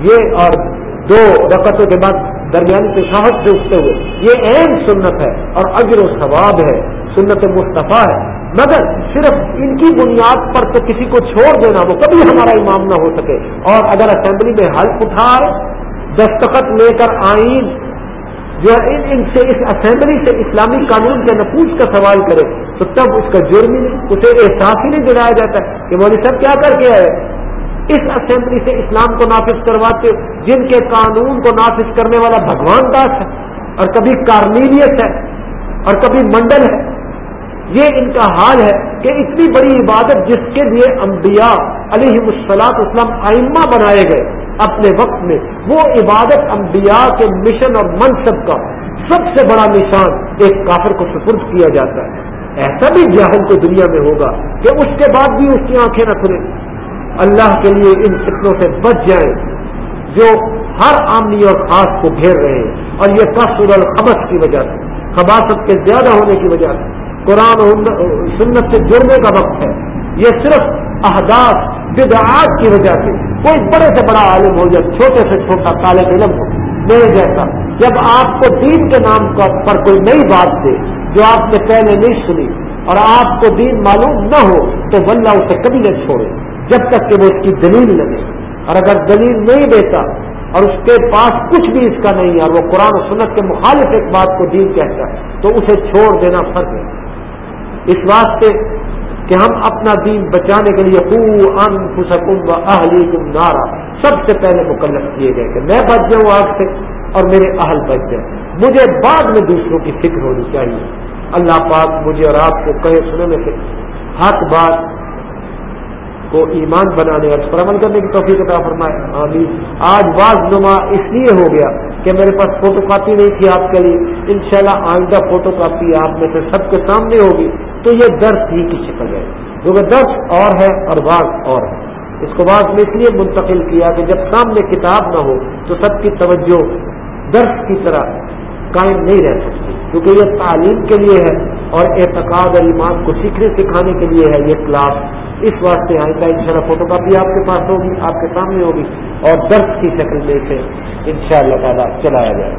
A: یہ اور دو رقطوں کے بعد درمیانی پیشاوت سے اٹھتے ہوئے، یہ اہم سنت ہے اور اجر و ثواب ہے، سنت مصطفیٰ ہے۔ مگر صرف ان کی بنیاد پر تو کسی کو چھوڑ دینا، وہ کبھی ہمارا امام نہ ہو سکے۔ اور اگر اسمبلی میں حلف اٹھائے، دستخط لے کر آئین، جو ان ان سے اس اسمبلی سے اسلامی قانون کے نفوذ کا سوال کرے، تو تب اس کا جرم ہی نہیں اسے احساس ہی نہیں دلایا جاتا کہ مودی صاحب کیا کر کے آئے۔ اس اسمبلی سے اسلام کو نافذ کرواتے، جن کے قانون کو نافذ کرنے والا بھگوان داس ہے، اور کبھی کارنیلیس ہے، اور کبھی منڈل ہے۔ یہ ان کا حال ہے کہ اتنی بڑی عبادت جس کے لیے انبیاء علیہ مسلاط اسلام آئمہ بنائے گئے اپنے وقت میں، وہ عبادت انبیاء کے مشن اور منصب کا سب سے بڑا نشان ایک کافر کو سپرد کیا جاتا ہے۔ ایسا بھی جاہل کو دنیا میں ہوگا کہ اس کے بعد بھی اس کی آنکھیں نہ کھلیں۔ اللہ کے لیے ان فتنوں سے بچ جائیں جو ہر آمنی اور خاص کو گھیر رہے ہیں۔ اور یہ کثر الخبص کی وجہ سے خباست کے زیادہ ہونے کی وجہ سے۔ قرآن سنت سے جڑنے کا وقت ہے۔ یہ صرف احداث، بدعات کی وجہ سے۔ کوئی بڑے سے بڑا عالم ہو جائے چھوٹے سے چھوٹا طالب علم ہو، میرے جیسا۔ جب آپ کو دین کے نام پر کوئی نئی بات دے، جو آپ نے پہلے نہیں سنی، اور آپ کو دین معلوم نہ ہو، تو بندہ اسے کبھی نہ چھوڑے۔ جب تک کہ وہ اس کی دلیل لگے اور اگر دلیل نہیں دیتا اور اس کے پاس کچھ بھی اس کا نہیں ہے اور وہ قرآن و سنت کے مخالف ایک بات کو دین کہتا ہے، تو اسے چھوڑ دینا فرض ہے۔ اس واسطے کہ ہم اپنا دین بچانے کے لیے خو ان و اہلی تم نارا۔ سب سے پہلے مکلف کیے گئے کہ میں بچ جاؤں آگ سے اور میرے اہل بچ جائیں۔ مجھے بعد میں دوسروں کی فکر ہونی چاہیے۔ اللہ پاک مجھے اور آپ کو کہے سنے میں سے ہاتھ بات کو ایمان بنانے اور پر عمل کرنے کی توفیق عطا فرمائے۔ آمین۔ آج بعض نما اس لیے ہو گیا کہ میرے پاس فوٹو کاپی نہیں تھی آپ کے لیے۔ انشاءاللہ آئندہ فوٹو کاپی آپ میں سے سب کے سامنے ہوگی۔ تو یہ درس ہی کی شکل ہے۔ کیونکہ درس اور ہے اور بعض اور ہے۔ اس کو بعض میں اس لیے منتقل کیا کہ جب سامنے کتاب نہ ہو تو سب کی توجہ درس کی طرح قائم نہیں رہ سکتی۔ کیونکہ یہ تعلیم کے لیے ہے۔ اور اعتقاد اور ایمان کو سیکھنے سکھانے کے لیے ہے یہ کلاس۔ اس واسطے آئندہ ان شاء اللہ فوٹو کاپی آپ کے پاس ہوگی، آپ کے سامنے ہوگی اور درد کی شکل میں اسے ان شاء اللہ تعالیٰ چلایا جائے۔